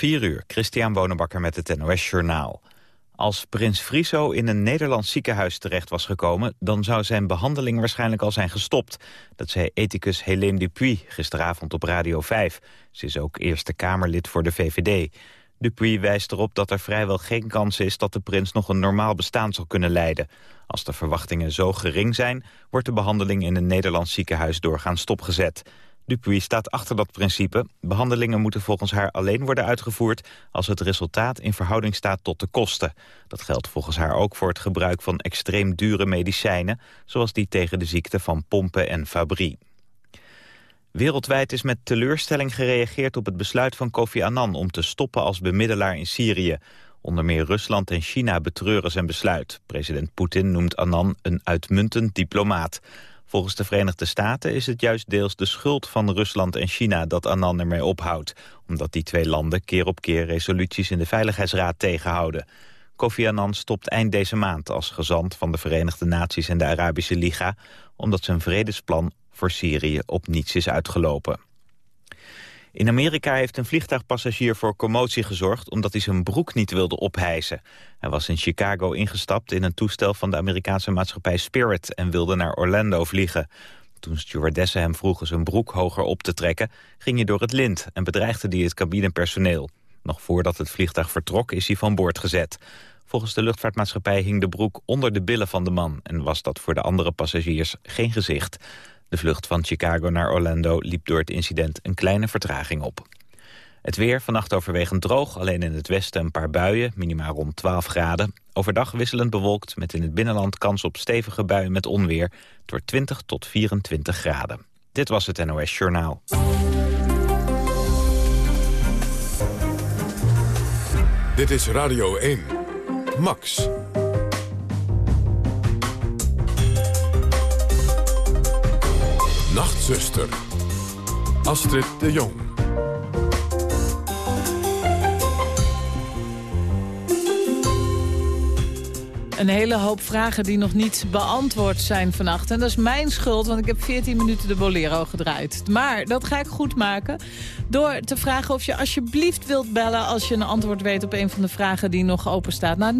4 uur, Christian Bonenbakker met het NOS Journaal. Als prins Friso in een Nederlands ziekenhuis terecht was gekomen... dan zou zijn behandeling waarschijnlijk al zijn gestopt. Dat zei ethicus Helene Dupuy gisteravond op Radio 5. Ze is ook Eerste Kamerlid voor de VVD. Dupuy wijst erop dat er vrijwel geen kans is... dat de prins nog een normaal bestaan zal kunnen leiden. Als de verwachtingen zo gering zijn... wordt de behandeling in een Nederlands ziekenhuis doorgaans stopgezet... Dupuy staat achter dat principe. Behandelingen moeten volgens haar alleen worden uitgevoerd... als het resultaat in verhouding staat tot de kosten. Dat geldt volgens haar ook voor het gebruik van extreem dure medicijnen... zoals die tegen de ziekte van pompen en fabrie. Wereldwijd is met teleurstelling gereageerd op het besluit van Kofi Annan... om te stoppen als bemiddelaar in Syrië. Onder meer Rusland en China betreuren zijn besluit. President Poetin noemt Annan een uitmuntend diplomaat. Volgens de Verenigde Staten is het juist deels de schuld van Rusland en China dat Annan ermee ophoudt, omdat die twee landen keer op keer resoluties in de Veiligheidsraad tegenhouden. Kofi Annan stopt eind deze maand als gezant van de Verenigde Naties en de Arabische Liga, omdat zijn vredesplan voor Syrië op niets is uitgelopen. In Amerika heeft een vliegtuigpassagier voor commotie gezorgd... omdat hij zijn broek niet wilde ophijzen. Hij was in Chicago ingestapt in een toestel van de Amerikaanse maatschappij Spirit... en wilde naar Orlando vliegen. Toen stewardessen hem vroegen zijn broek hoger op te trekken... ging hij door het lint en bedreigde hij het cabinepersoneel. Nog voordat het vliegtuig vertrok is hij van boord gezet. Volgens de luchtvaartmaatschappij hing de broek onder de billen van de man... en was dat voor de andere passagiers geen gezicht. De vlucht van Chicago naar Orlando liep door het incident een kleine vertraging op. Het weer vannacht overwegend droog, alleen in het westen een paar buien, minimaal rond 12 graden. Overdag wisselend bewolkt, met in het binnenland kans op stevige buien met onweer, door 20 tot 24 graden. Dit was het NOS Journaal. Dit is Radio 1. Max. Nachtzuster. Astrid de Jong. Een hele hoop vragen die nog niet beantwoord zijn vannacht. En dat is mijn schuld, want ik heb 14 minuten de Bolero gedraaid. Maar dat ga ik goed maken door te vragen of je alsjeblieft wilt bellen... als je een antwoord weet op een van de vragen die nog open staat. Naar 0800-1121.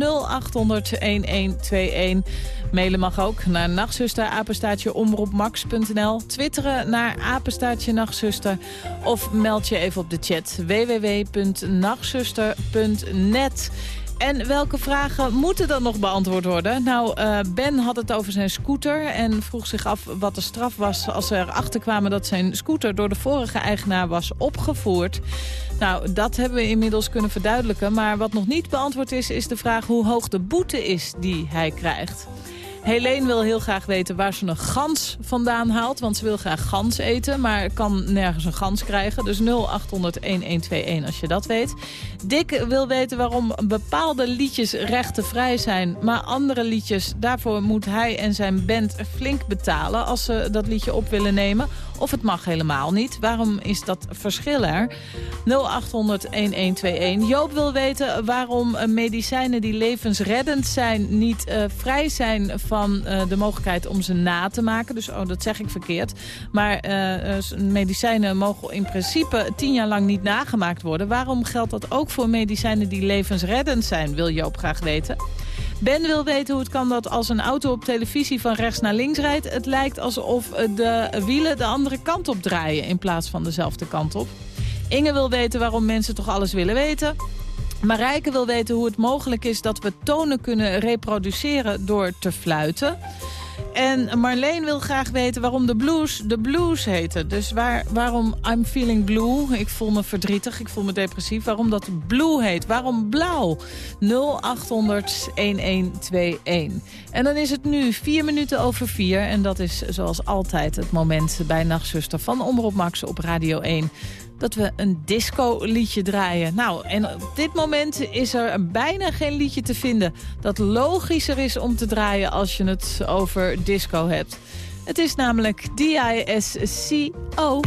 Mailen mag ook naar nachtzuster, apenstaatje omroepmax.nl. Twitteren naar apenstaatje nachtzuster. Of meld je even op de chat www.nachtzuster.net. En welke vragen moeten dan nog beantwoord worden? Nou, uh, Ben had het over zijn scooter en vroeg zich af wat de straf was... als ze erachter kwamen dat zijn scooter door de vorige eigenaar was opgevoerd. Nou, dat hebben we inmiddels kunnen verduidelijken. Maar wat nog niet beantwoord is, is de vraag hoe hoog de boete is die hij krijgt. Helene wil heel graag weten waar ze een gans vandaan haalt. Want ze wil graag gans eten, maar kan nergens een gans krijgen. Dus 0800-1121 als je dat weet. Dick wil weten waarom bepaalde liedjes rechtenvrij zijn. Maar andere liedjes, daarvoor moet hij en zijn band flink betalen... als ze dat liedje op willen nemen. Of het mag helemaal niet. Waarom is dat verschil er? 0800-1121. Joop wil weten waarom medicijnen die levensreddend zijn... niet uh, vrij zijn van uh, de mogelijkheid om ze na te maken. Dus oh, dat zeg ik verkeerd. Maar uh, medicijnen mogen in principe tien jaar lang niet nagemaakt worden. Waarom geldt dat ook voor medicijnen die levensreddend zijn, wil Joop graag weten. Ben wil weten hoe het kan dat als een auto op televisie van rechts naar links rijdt... het lijkt alsof de wielen de andere kant op draaien in plaats van dezelfde kant op. Inge wil weten waarom mensen toch alles willen weten. Marijke wil weten hoe het mogelijk is dat we tonen kunnen reproduceren door te fluiten. En Marleen wil graag weten waarom de blues de blues heten. Dus waar, waarom I'm feeling blue, ik voel me verdrietig, ik voel me depressief. Waarom dat blue heet, waarom blauw? 0800 1121. En dan is het nu vier minuten over vier. En dat is zoals altijd het moment bij Nachtzuster van Omroep Max op Radio 1 dat we een disco-liedje draaien. Nou, en op dit moment is er bijna geen liedje te vinden... dat logischer is om te draaien als je het over disco hebt. Het is namelijk D-I-S-C-O.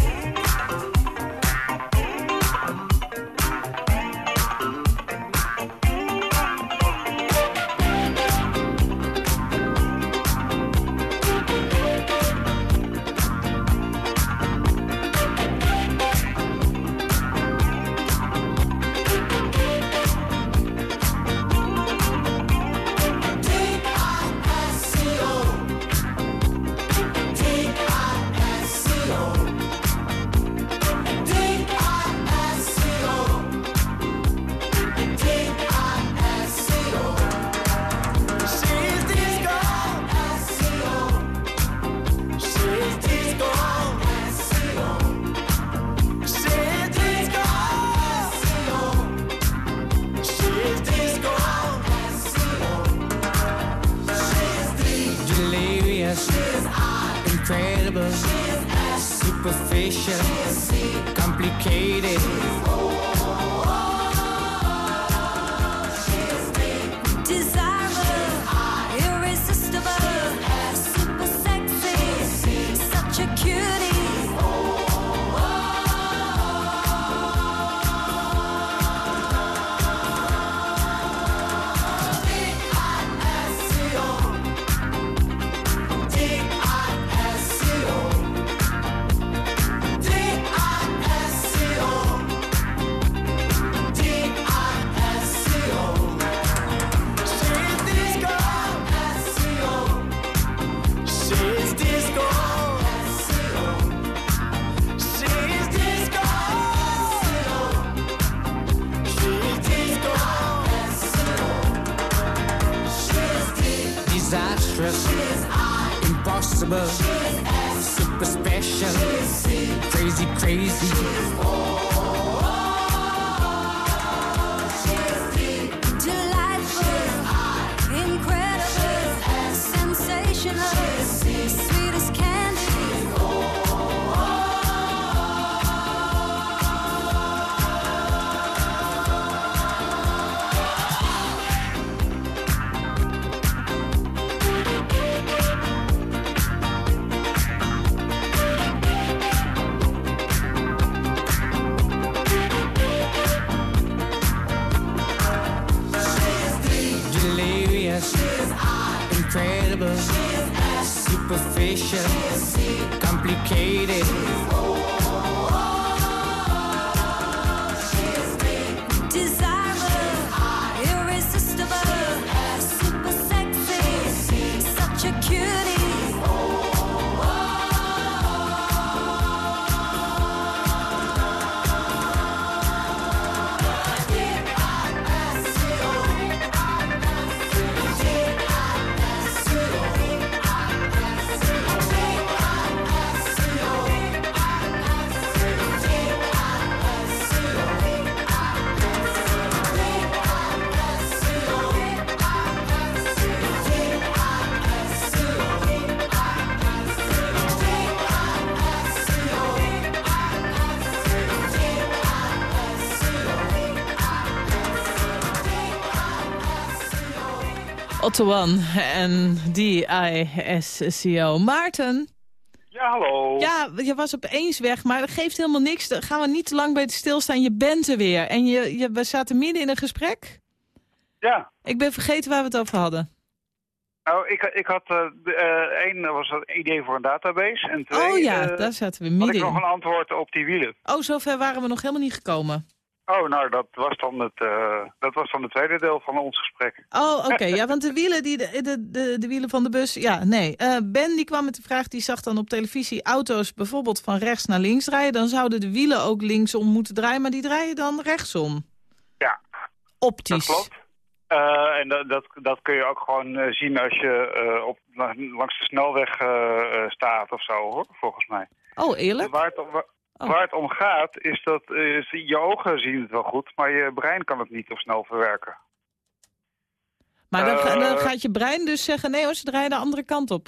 reckless. Incredible. Superficial. Complicated. Oh, oh, oh. Impossible. Super special. Crazy, crazy. One en D-I-S-C-O. Maarten, Ja, hallo. ja, je was opeens weg, maar dat geeft helemaal niks. Gaan we niet te lang bij het stilstaan. Je bent er weer. En je, je, we zaten midden in een gesprek. Ja. Ik ben vergeten waar we het over hadden. Nou, ik, ik had eh, de- eh, één was een idee voor een database. En twee oh ja, eh, daar zaten we had ik midden nog een antwoord op die wielen. Oh, zover waren we nog helemaal niet gekomen. Oh, nou, dat was dan het, eh, dat was dan het tweede deel van ons gesprek. Oh, oké. Ja, want de wielen, die, de, de, de, de wielen van de bus... Ja, nee. Eh, ben die kwam met de vraag, die zag dan op televisie auto's bijvoorbeeld van rechts naar links draaien. Dan zouden de wielen ook linksom moeten draaien, maar die draaien dan rechtsom. Ja, Optisch. dat klopt. Eh, en dat, dat, dat kun je ook gewoon zien als je op, langs de snelweg staat of zo, hoor, volgens mij. Oh, eerlijk? Waar het, om, waar, Oh. waar het om gaat is dat eh, je ogen zien het wel goed, maar je brein kan het niet zo snel verwerken. Maar dan, ga- dan Eh. gaat je brein dus zeggen, nee hoor, ze draaien de andere kant op.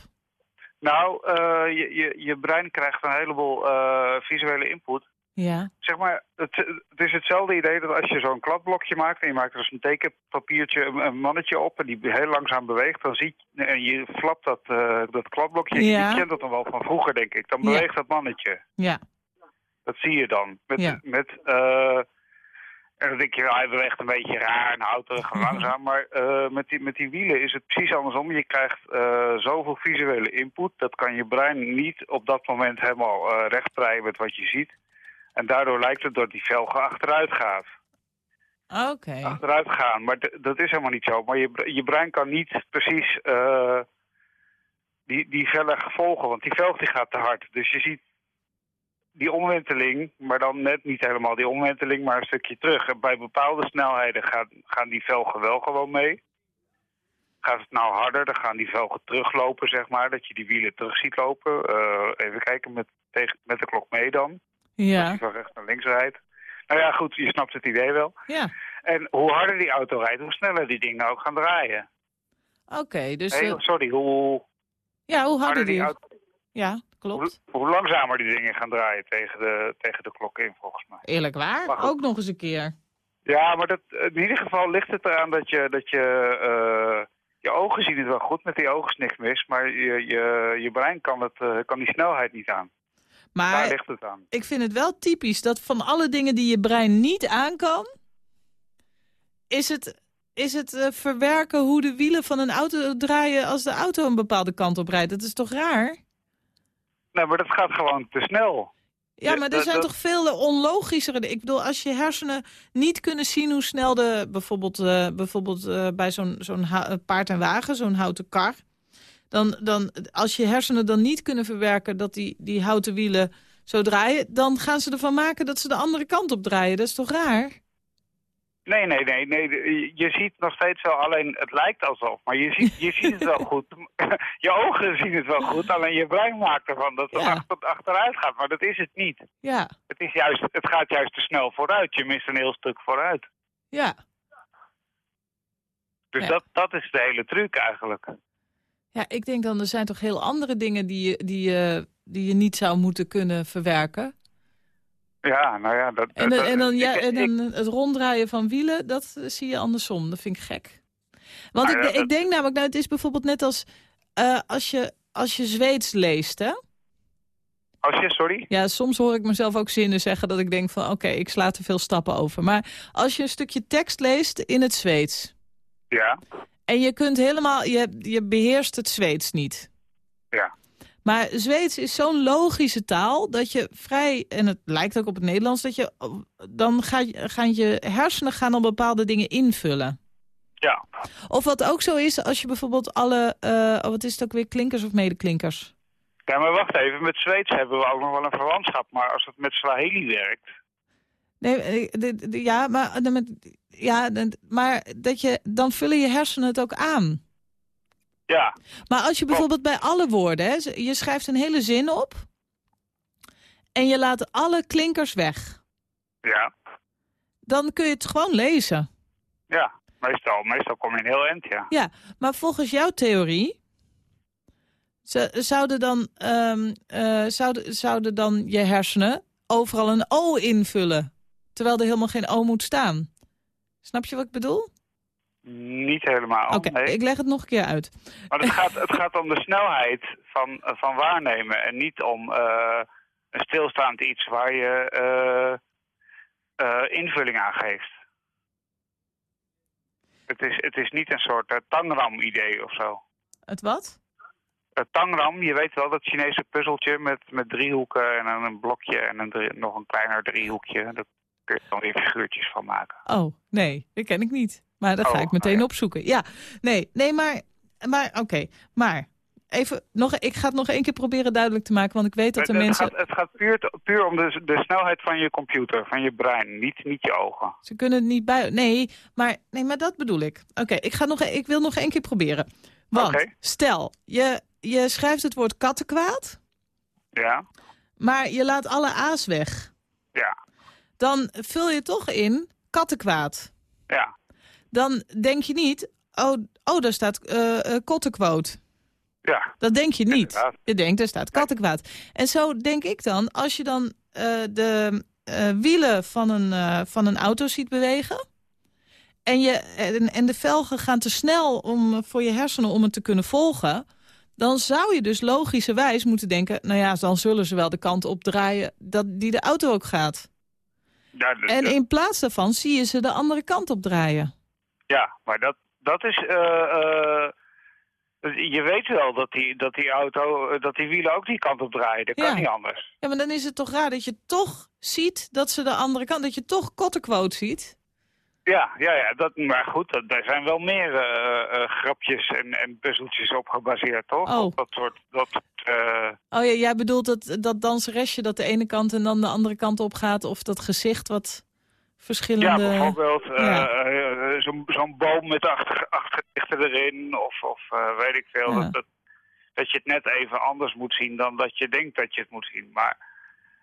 Nou, eh, je, je, je brein krijgt een heleboel eh, visuele input. Ja. Zeg maar, het, het is hetzelfde idee dat als je zo'n kladblokje maakt... en je maakt er dus een tekenpapiertje, een, een mannetje op... en die heel langzaam beweegt, dan zie je... en je flapt dat, eh, dat kladblokje. Ja. Je kent dat dan wel van vroeger, denk ik. Dan Ja. beweegt dat mannetje. Ja. Dat zie je dan. Met, Ja. met, eh, en dan denk je, hij beweegt een beetje raar, een auto gaat langzaam. Maar eh, met, die, met die wielen is het precies andersom. Je krijgt eh, zoveel visuele input. Dat kan je brein niet op dat moment helemaal recht breien met wat je ziet. En daardoor lijkt het dat die velgen achteruit gaat. Oké. Achteruit gaan. Maar dat is helemaal niet zo. Maar je, je brein kan niet precies die, die velg volgen. Want die velg die gaat te hard. Dus je ziet die omwenteling, maar dan net niet helemaal die omwenteling, maar een stukje terug. Bij bepaalde snelheden gaan, gaan die velgen wel gewoon mee. Gaat het nou harder, dan gaan die velgen teruglopen, zeg maar. Dat je die wielen terug ziet lopen. Eh, even kijken met, tegen, met de klok mee dan. Als Ja. die van rechts naar links rijdt. Nou ja, goed, je snapt het idee wel. Ja. En hoe harder die auto rijdt, hoe sneller die dingen ook gaan draaien. Oké, dus... Eh, sorry, hoe ja, hoe harder harder die die... auto... Ja, klopt. Hoe, hoe langzamer die dingen gaan draaien tegen de, tegen de klok in, volgens mij. Eerlijk waar. Ook nog eens een keer. Ja, maar dat, in ieder geval ligt het eraan dat je, dat je, eh, je ogen zien het wel goed. Met die ogen is niks mis, maar je, je, je brein kan, het, eh, kan die snelheid niet aan. Daar Maar ligt het aan. ik vind het wel typisch dat van alle dingen die je brein niet aan kan... is het, is het eh, verwerken hoe de wielen van een auto draaien... als de auto een bepaalde kant op rijdt. Dat is toch raar? Nee, maar dat gaat gewoon te snel. Ja, maar er zijn toch veel onlogischere... Ik bedoel, als je hersenen niet kunnen zien hoe snel de... bijvoorbeeld, eh, bijvoorbeeld eh, bij zo'n zo'n eh, paard en wagen, zo'n houten kar... Dan, dan, als je hersenen dan niet kunnen verwerken dat die, die houten wielen zo draaien... dan gaan ze ervan maken dat ze de andere kant op draaien. Dat is toch raar? Nee, nee, nee, nee. Je ziet nog steeds wel, alleen het lijkt alsof. Maar je ziet, je ziet het wel goed. Je ogen zien het wel goed, alleen je brein maakt ervan dat het Ja. achter, achteruit gaat. Maar dat is het niet. Ja, Het, is juist, het gaat juist te snel vooruit. Je mist een heel stuk vooruit. ja. Dus Ja. dat, dat is de hele truc eigenlijk. Ja, ik denk dan, er zijn toch heel andere dingen die je, die je, die je niet zou moeten kunnen verwerken. Ja, nou ja. Dat, En, dat- en, dan, ja, en dan het ronddraaien van wielen, dat zie je andersom. Dat vind ik gek. Want Nou ik, ja, ik denk namelijk, nou, het is bijvoorbeeld net als eh, als, je, als je Zweeds leest, hè? Als je, sorry? Ja, soms hoor ik mezelf ook zinnen zeggen dat ik denk van... oké, ik sla te veel stappen over. Maar als je een stukje tekst leest in het Zweeds... Ja, en je kunt helemaal... je, je beheerst het Zweeds niet... ja. Maar Zweeds is zo'n logische taal dat je vrij, en het lijkt ook op het Nederlands, dat je dan ga je, gaan je hersenen gaan al bepaalde dingen invullen. Ja, Of wat ook zo is, als je bijvoorbeeld alle, eh, oh, wat is het ook weer, klinkers of medeklinkers? ja, maar wacht even. Met Zweeds hebben we ook nog wel een verwantschap. Maar als het met Swahili werkt... Nee, eh, de- de- ja, maar, ja, maar dat je, dan vullen je hersenen het ook aan. Ja, Maar als je bijvoorbeeld bij alle woorden, hè, je schrijft een hele zin op en je laat alle klinkers weg, ja, dan kun je het gewoon lezen. ja. Meestal, meestal kom je een heel eind, ja. Ja, maar volgens jouw theorie zouden dan, ehm, eh, zouden, zouden dan je hersenen overal een O invullen, terwijl er helemaal geen O moet staan. Snap je wat ik bedoel? Niet helemaal, Oké, nee. ik leg het nog een keer uit. Maar het gaat, het gaat om de snelheid van, eh, van waarnemen en niet om eh, een stilstaand iets waar je eh, invulling aan geeft. Het is, het is niet een soort tangram-idee of zo. Het wat? Het tangram, je weet wel, dat Chinese puzzeltje met, met driehoeken en een blokje en een drie- nog een kleiner driehoekje. Daar kun je dan weer figuurtjes van maken. Oh, nee, dat ken ik niet. Maar dat ga Oh, ik meteen nou ja. opzoeken. Ja, nee, nee, maar, maar oké. Maar, even, nog, ik ga het nog één keer proberen duidelijk te maken, want ik weet dat de het, mensen... gaat, het gaat puur, puur om de, de snelheid van je computer, van je brein, niet, niet je ogen. Ze kunnen het niet bij... Nee, maar, nee, maar dat bedoel ik. Oké, ik ik, nog, ik wil nog één keer proberen. Want, stel, je, je schrijft het woord kattenkwaad, Ja, maar je laat alle A's weg. ja, Dan vul je toch in kattenkwaad. ja. Dan denk je niet, oh, oh daar staat eh, kottenquote. Ja, Dat denk je niet. Inderdaad. Je denkt, er staat kattenkwaad. En zo denk ik dan, als je dan eh, de wielen van een, van een auto ziet bewegen... En, je, en, en de velgen gaan te snel om, voor je hersenen om het te kunnen volgen... dan zou je dus logischerwijs moeten denken... nou ja, dan zullen ze wel de kant opdraaien dat die de auto ook gaat. ja, d- En in plaats daarvan zie je ze de andere kant op draaien. Ja maar dat, dat is... eh, eh, je weet wel dat die, dat die auto, eh, dat die wielen ook die kant op draaien. Dat kan niet anders. Ja, maar dan is het toch raar dat je toch ziet dat ze de andere kant... dat je toch kottenquote ziet... Ja, ja, ja dat, maar goed, dat, daar zijn wel meer grapjes en, en puzzeltjes op gebaseerd, toch? Oh. Dat soort... Dat, Oh ja, jij bedoelt dat, dat danseresje dat de ene kant en dan de andere kant op gaat... of dat gezicht wat ja, verschillende... bijvoorbeeld eh, Ja. eh, zo'n boom met achter, achterlichten erin. Of, of eh, weet ik veel. Ja. Dat, dat, dat je het net even anders moet zien dan dat je denkt dat je het moet zien. Maar,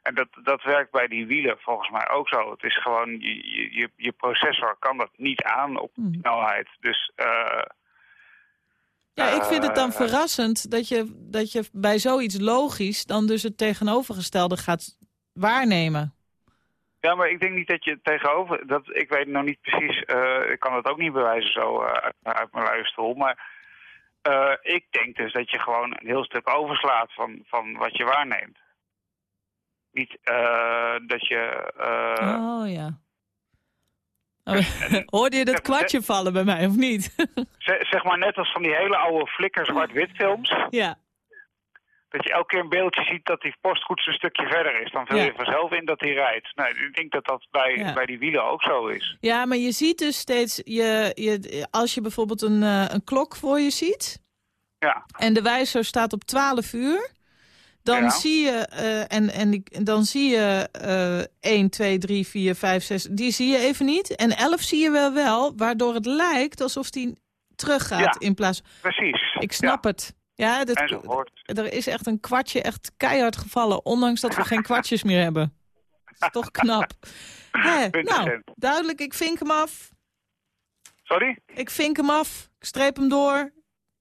en dat, dat werkt bij die wielen volgens mij ook zo. Het is gewoon, je, je- je, processor kan dat niet aan op Hmm. snelheid. Dus Ja, ik vind het dan verrassend dat je, dat je bij zoiets logisch... dan dus het tegenovergestelde gaat waarnemen. Ja, maar ik denk niet dat je tegenover... Dat, ik weet nog niet precies... eh, ik kan het ook niet bewijzen zo eh, uit, mijn luie stoel. Maar eh, ik denk dus dat je gewoon een heel stuk overslaat van, van wat je waarneemt. Niet dat je... oh, ja. Oh, hoorde je dat kwartje vallen bij mij, of niet? ze- zeg maar net als van die hele oude flikker zwart-wit films. ja. Dat je elke keer een beeldje ziet dat die postkoets een stukje verder is. Dan vul Ja. je vanzelf in dat hij rijdt. Nou, ik denk dat dat bij, Ja. bij die wielen ook zo is. ja, maar je ziet dus steeds... Je, je, als je bijvoorbeeld een, eh, een klok voor je ziet... Ja, en de wijzer staat op 12 uur... dan Ja. zie je, eh, en, en dan zie je eh 1, 2, 3, 4, 5, 6... die zie je even niet. En 11 zie je wel wel, waardoor het lijkt alsof die teruggaat in plaats... precies. Ik snap het. Ja, Enzovoort. er is echt een kwartje echt keihard gevallen... ondanks dat we geen kwartjes meer hebben. Dat is toch knap. Hè, nou, duidelijk, ik vink hem af. Sorry? Ik vink hem af. Ik streep hem door.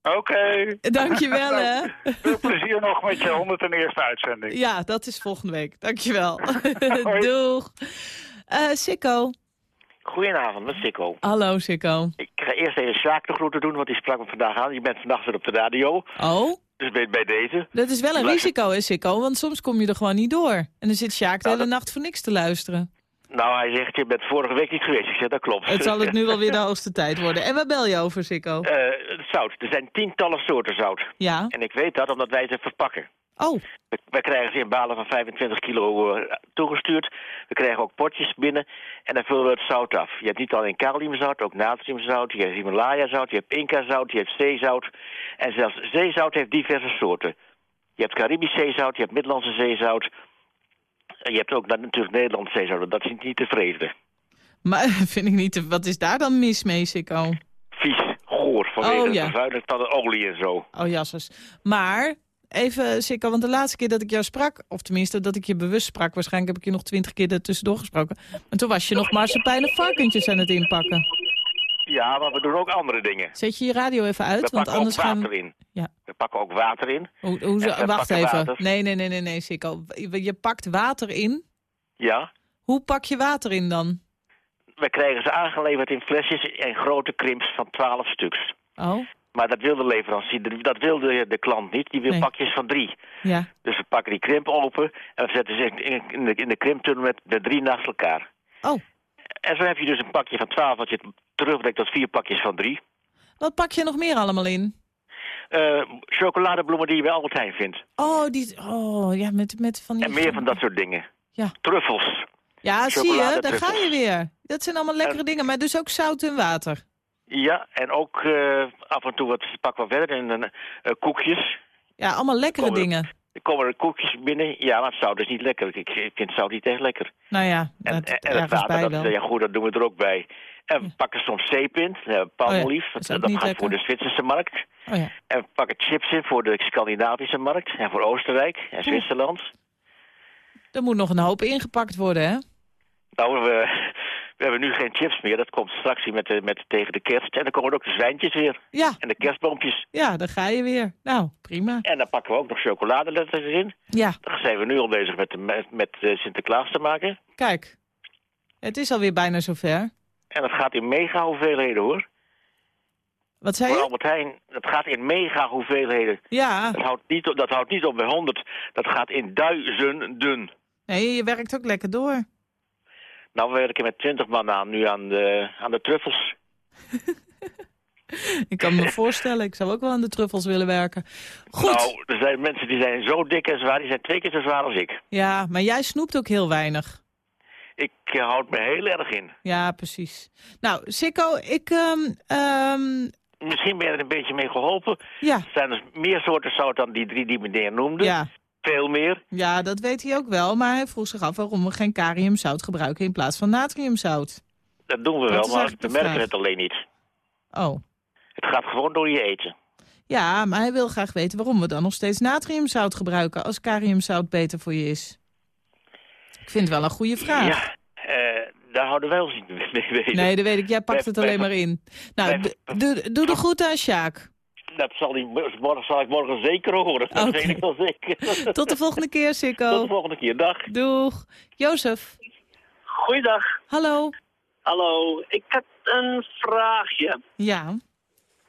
Oké. Dankjewel, hè. Veel plezier nog met je 101ste uitzending. Ja, dat is volgende week. Dankjewel. Doeg. Eh Sikko. Goedenavond, met Sikko. Hallo, Sikko. Ik ga eerst even Sjaak de groeten doen, want die sprak me vandaag aan. Je bent vannacht weer op de radio, Oh, dus bij, bij deze. dat is wel een risico, hè, Sikko? Want soms kom je er gewoon niet door. En dan zit Sjaak de Nou, hele dat- nacht voor niks te luisteren. Nou, hij zegt, je bent vorige week niet geweest. Ik zeg, dat klopt. Het zal het nu wel weer de hoogste tijd worden. En waar bel je over, Sikko? Het zout. Er zijn tientallen soorten zout. Ja. En ik weet dat omdat wij ze verpakken. Oh, We- Wij krijgen ze in balen van 25 kilo eh, toegestuurd. We krijgen ook potjes binnen en dan vullen we het zout af. Je hebt niet alleen kaliumzout, ook natriumzout. Je hebt Himalaya-zout, je hebt Inca-zout, je hebt zeezout. En zelfs zeezout heeft diverse soorten. Je hebt Caribisch zeezout, je hebt Middellandse zeezout. En je hebt ook natuurlijk Nederlandse zeezout. Dat is niet te vrezen. maar vind ik niet... te- Wat is daar dan mis mee, Sikko? Vies, goor, vanwege Oh, de ja. vervuiling van de olie en zo. Oh, jasses. Maar, even, Sikko, want de laatste keer dat ik jou sprak... of tenminste dat ik je bewust sprak... waarschijnlijk heb ik je nog twintig keer er tussendoor gesproken... en toen was je nog marsepein en varkentjes aan het inpakken. Ja, maar we doen ook andere dingen. Zet je je radio even uit, We want pakken ook anders gaan water we... in. Ja. We pakken ook water in. Hoe, hoe, wacht pakken even. water. Nee, nee, nee, nee, nee, Sikko. Je je pakt water in. Ja. Hoe pak je water in dan? We krijgen ze aangeleverd in flesjes en grote krimps van 12 stuks. Oh, Maar dat wil de leverancier, dat wil de, de klant niet. Die wil Nee. pakjes van drie. ja. Dus we pakken die krimp open en we zetten ze in, in de, in de krimptunnel met de drie naast elkaar. Oh, En zo heb je dus een pakje van 12 wat je terugbrengt tot vier pakjes van drie. wat pak je nog meer allemaal in? Eh, chocoladebloemen die je bij Albert Heijn vindt. Oh, die, oh ja, met, met van die... En meer van dat soort dingen. Ja. Truffels. Ja, zie je, daar ga je weer. Dat zijn allemaal lekkere En- dingen, maar dus ook zout en water. Ja, en ook eh, af en toe wat pakken we verder. En eh, koekjes. Ja, allemaal lekkere dingen. Er komen er koekjes binnen. Ja, maar het zout is niet lekker. Ik, ik vind zout niet echt lekker. Nou ja, En, dat, en, en het water, dat, ja goed, dat doen we er ook bij. En we pakken soms zeep in, eh, palmolief. Oh dat gaat lekker. voor de Zwitserse markt. Oh ja. En we pakken chips in voor de Scandinavische markt. En voor Oostenrijk en Zwitserland. Er moet nog een hoop ingepakt worden, hè? Nou, we, we hebben nu geen chips meer. Dat komt straks met de, met, tegen de kerst. En dan komen ook de zwijntjes weer. Ja, En de kerstboompjes. ja, daar ga je weer. Nou, prima. En dan pakken we ook nog chocoladeletters in. Ja, Dan zijn we nu al bezig met, de, met, met eh, Sinterklaas te maken. kijk. Het is alweer bijna zover. En dat gaat in mega hoeveelheden hoor. Wat zei Voor je? Albert Heijn, dat gaat in mega hoeveelheden. Ja, Dat houdt, niet, op- dat houdt niet op bij 100. Dat gaat in duizenden. nee, je werkt ook lekker door. Nou, we werken met 20 man aan nu aan de, aan de truffels. Ik kan me voorstellen, ik zou ook wel aan de truffels willen werken. Goed, Nou, er zijn mensen die zijn zo dik en zwaar, die zijn twee keer zo zwaar als ik. ja, maar jij snoept ook heel weinig. Ik eh, houd me heel erg in. Ja, precies. Nou, Sikko, ik... ehm, ehm, Misschien ben je er een beetje mee geholpen. ja, Er zijn dus meer soorten zout dan die drie die meneer noemde. ja, Veel meer. ja, dat weet hij ook wel. Maar hij vroeg zich af waarom we geen kaliumzout gebruiken in plaats van natriumzout. Dat doen we Dat wel, maar we merken het alleen niet. Oh, Het gaat gewoon door je eten. ja, maar hij wil graag weten waarom we dan nog steeds natriumzout gebruiken... als kaliumzout beter voor je is. Ik vind het wel een goede vraag. Ja, eh, daar houden wij ons niet mee bezig. Nee, dat weet ik. Jij pakt het alleen maar in. Nou, doe de groeten aan Sjaak. Dat zal morgen, zal ik morgen zeker horen. Dat weet ik wel zeker. Tot de volgende keer, Tot Sikko. de volgende keer. Dag. Doeg. Jozef. Goeiedag. Hallo. Hallo. Ik heb een vraagje Ja.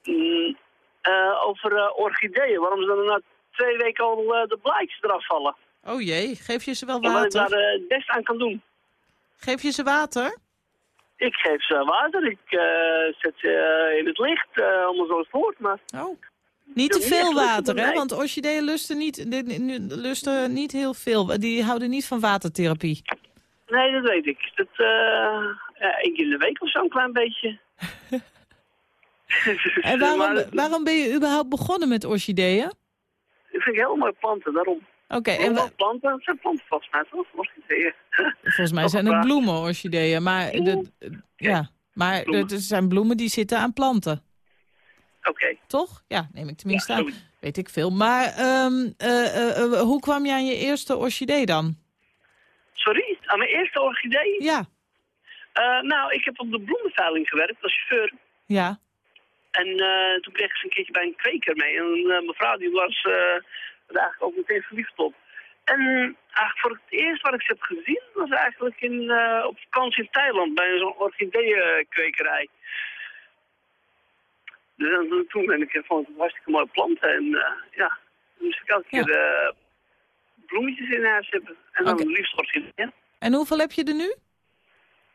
Mm, eh, over eh, orchideeën. Waarom ze dan na twee weken al eh, de blaadjes eraf vallen. Oh jee, geef je ze wel En wat ik daar water? het best aan kan doen. Geef je ze water? Ik geef ze water. Ik eh, zet ze eh, in het licht. eh allemaal zo voort. Maar Oh. Niet te veel water, hè? Want orchideeën lusten niet, lusten niet heel veel. Die houden niet van watertherapie. nee, dat weet ik. Dat, ja, één keer in de week of zo, een klein beetje. En waarom, waarom ben je überhaupt begonnen met orchideeën? Dat vind ik heel mooie planten, daarom. Oké, en En wa- planten, dat zijn planten volgens mij toch? Orchideeën. volgens mij zijn een het bloemen orchideeën. Maar, de, ja, maar het zijn bloemen die zitten aan planten. Oké. Toch? Ja, neem ik tenminste Ja, aan. Weet ik veel. Maar ehm, eh, eh, eh, hoe kwam je aan je eerste orchidee dan? Sorry, aan mijn eerste orchidee? Ja, nou, ik heb op de bloemenveiling gewerkt als chauffeur. ja. En toen kreeg ik ze een keertje bij een kweker mee. En eh, mevrouw die was eh, er eigenlijk ook meteen verliefd op. En eigenlijk voor het eerst wat ik ze heb gezien was eigenlijk in, eh, op vakantie in Thailand bij zo'n orchideeënkwekerij. Dus dan- toen ben ik van hartstikke mooie planten. En eh, ja, toen moest ik elke Ja. keer eh, bloemetjes in huis hebben. En dan liefst orchideeën. En hoeveel heb je er nu?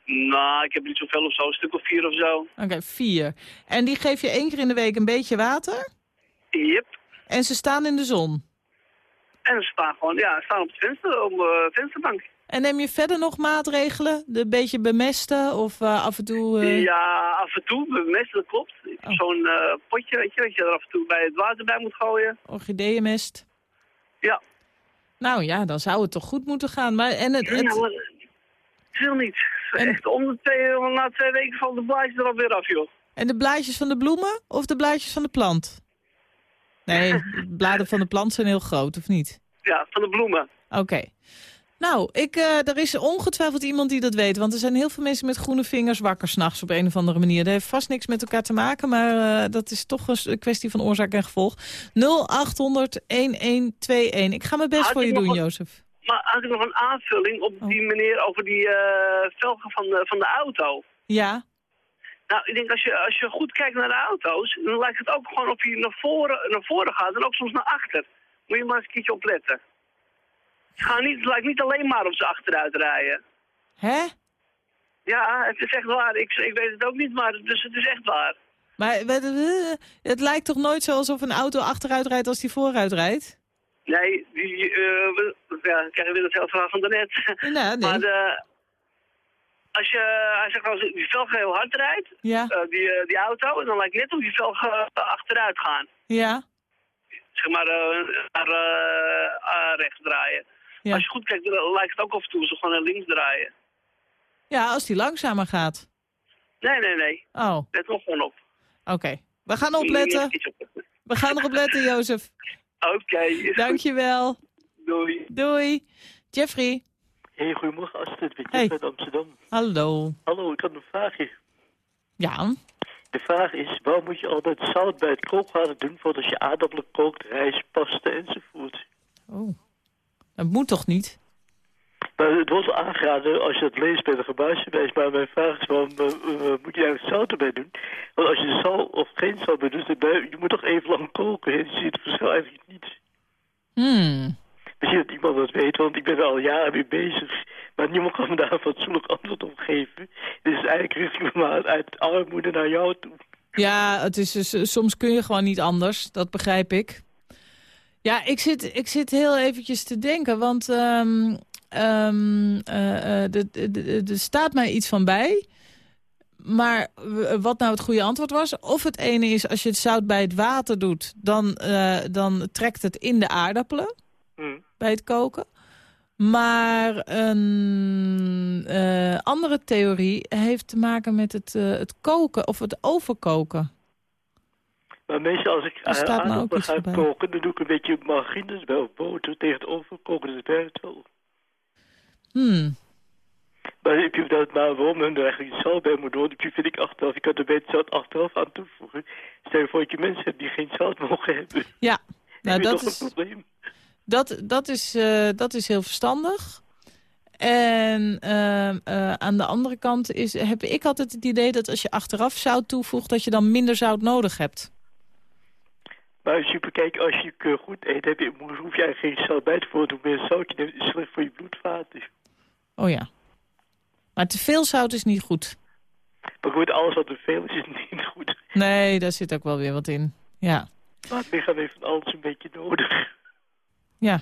Nou, ik heb niet zoveel of zo, een stuk of vier of zo. Oké, vier. En die geef je één keer in de week een beetje water. Yep. En ze staan in de zon. En ze staan gewoon, ja, staan op het venster, op de vensterbank. En neem je verder nog maatregelen? De een beetje bemesten of eh, af en toe... eh, Ja, af en toe, bemesten, dat klopt. Oh. zo'n eh, potje, weet je, dat je er af en toe bij het water bij moet gooien. orchideeënmest? Ja. Nou ja, dan zou het toch goed moeten gaan. Maar, en het, Ja, het, maar het wil niet. En- Echt, om de twee, na twee weken valt de blaadjes er alweer af, joh. en de blaadjes van de bloemen of de blaadjes van de plant? Nee, de bladen van de plant zijn heel groot, of niet? Ja, van de bloemen. Oké. Nou, ik, eh, er is ongetwijfeld iemand die dat weet. Want er zijn heel veel mensen met groene vingers wakker s'nachts op een of andere manier. Dat heeft vast niks met elkaar te maken, maar eh, dat is toch een kwestie van oorzaak en gevolg. 0800-1121. Ik ga mijn best Had voor je doen, Jozef. Maar had ik nog een aanvulling op Oh. die meneer over die eh, velgen van de, van de auto. Ja? Nou, ik denk als je, als je goed kijkt naar de auto's, dan lijkt het ook gewoon of hij naar voren, naar voren gaat en ook soms naar achter. Moet je maar eens een keertje opletten. Het, gaat niet, het lijkt niet alleen maar op ze achteruit rijden. Hè? Ja, het is echt waar. Ik, ik weet het ook niet, maar dus het is echt waar. Maar eh, het lijkt toch nooit zo alsof een auto achteruit rijdt als die vooruit rijdt? Nee, die, eh, we, ja, dan krijg je weer hetzelfde verhaal van daarnet. Nou, nee. Maar eh, als je, hij zegt als die velg heel hard rijdt, Ja, eh, die, eh, die auto, en dan lijkt het net of die velg eh, achteruit gaan. ja, Zeg maar naar rechts draaien. ja. Als je goed kijkt, dan lijkt het ook af en toe zo gewoon naar links draaien. Ja, als die langzamer gaat. Nee, nee, nee. Oh, oké. Let er gewoon op. We gaan je opletten. We gaan erop letten, Jozef. Oké. Dankjewel. Doei. Doei. Jeffrey. Hey, goedemorgen Astrid, met Hey. Uit Amsterdam. Hallo. Hallo, ik had een vraagje. Ja. De vraag is, waarom moet je altijd zout bij het kookwater doen voordat je aardappelen kookt, rijst, pasta enzovoort? Oh. Dat moet toch niet? Maar het wordt aangeraden als je het leest bij de gebruiksbewijs, maar mijn vraag is, waarom eh, eh, moet je eigenlijk zout erbij doen? Want als je zout of geen zout bij doet, dan je moet toch even lang koken, je ziet het verschil eigenlijk niet. Hmm. Misschien dat iemand dat weet, want ik ben er al jaren mee bezig. Maar niemand kan me daar een fatsoenlijk antwoord op geven. Is eigenlijk richting maar uit armoede naar jou toe. Ja, het is dus, soms kun je gewoon niet anders. Dat begrijp ik. Ja, ik zit, ik zit heel eventjes te denken, want eh, eh, de- er staat mij iets van bij. Maar wat nou het goede antwoord was, of het ene is als je het zout bij het water doet, dan, eh, dan trekt het in de aardappelen Hm. bij het koken. Maar een eh, andere theorie heeft te maken met het, eh, het koken of het overkoken. Maar meestal als ik aardappelen iets ga koken, dan doe ik een beetje margarine bij of boter tegen het overkoken. Dat werkt wel. Hmm. Maar heb je dat maar waarom er eigenlijk zout bij moet doen? Dat vind ik achteraf. Ik had er beter zout achteraf aan toevoegen. Stel je voor dat je mensen hebt die geen zout mogen hebben. Ja, nou heb dat toch is, een probleem. Dat, dat, is, eh, dat is heel verstandig. En ehm, eh, aan de andere kant is, heb ik altijd het idee dat als je achteraf zout toevoegt... dat je dan minder zout nodig hebt. Maar bekijkt, als je eh, goed eet, heb je, hoef eigenlijk geen zout bij te voeren. Hoe meer zout is slecht voor je bloedvaten. Oh ja. Maar te veel zout is niet goed. Maar goed, alles wat te veel is, is niet goed. Nee, daar zit ook wel weer wat in. Ja. Maar het lichaam heeft van alles een beetje nodig. Ja.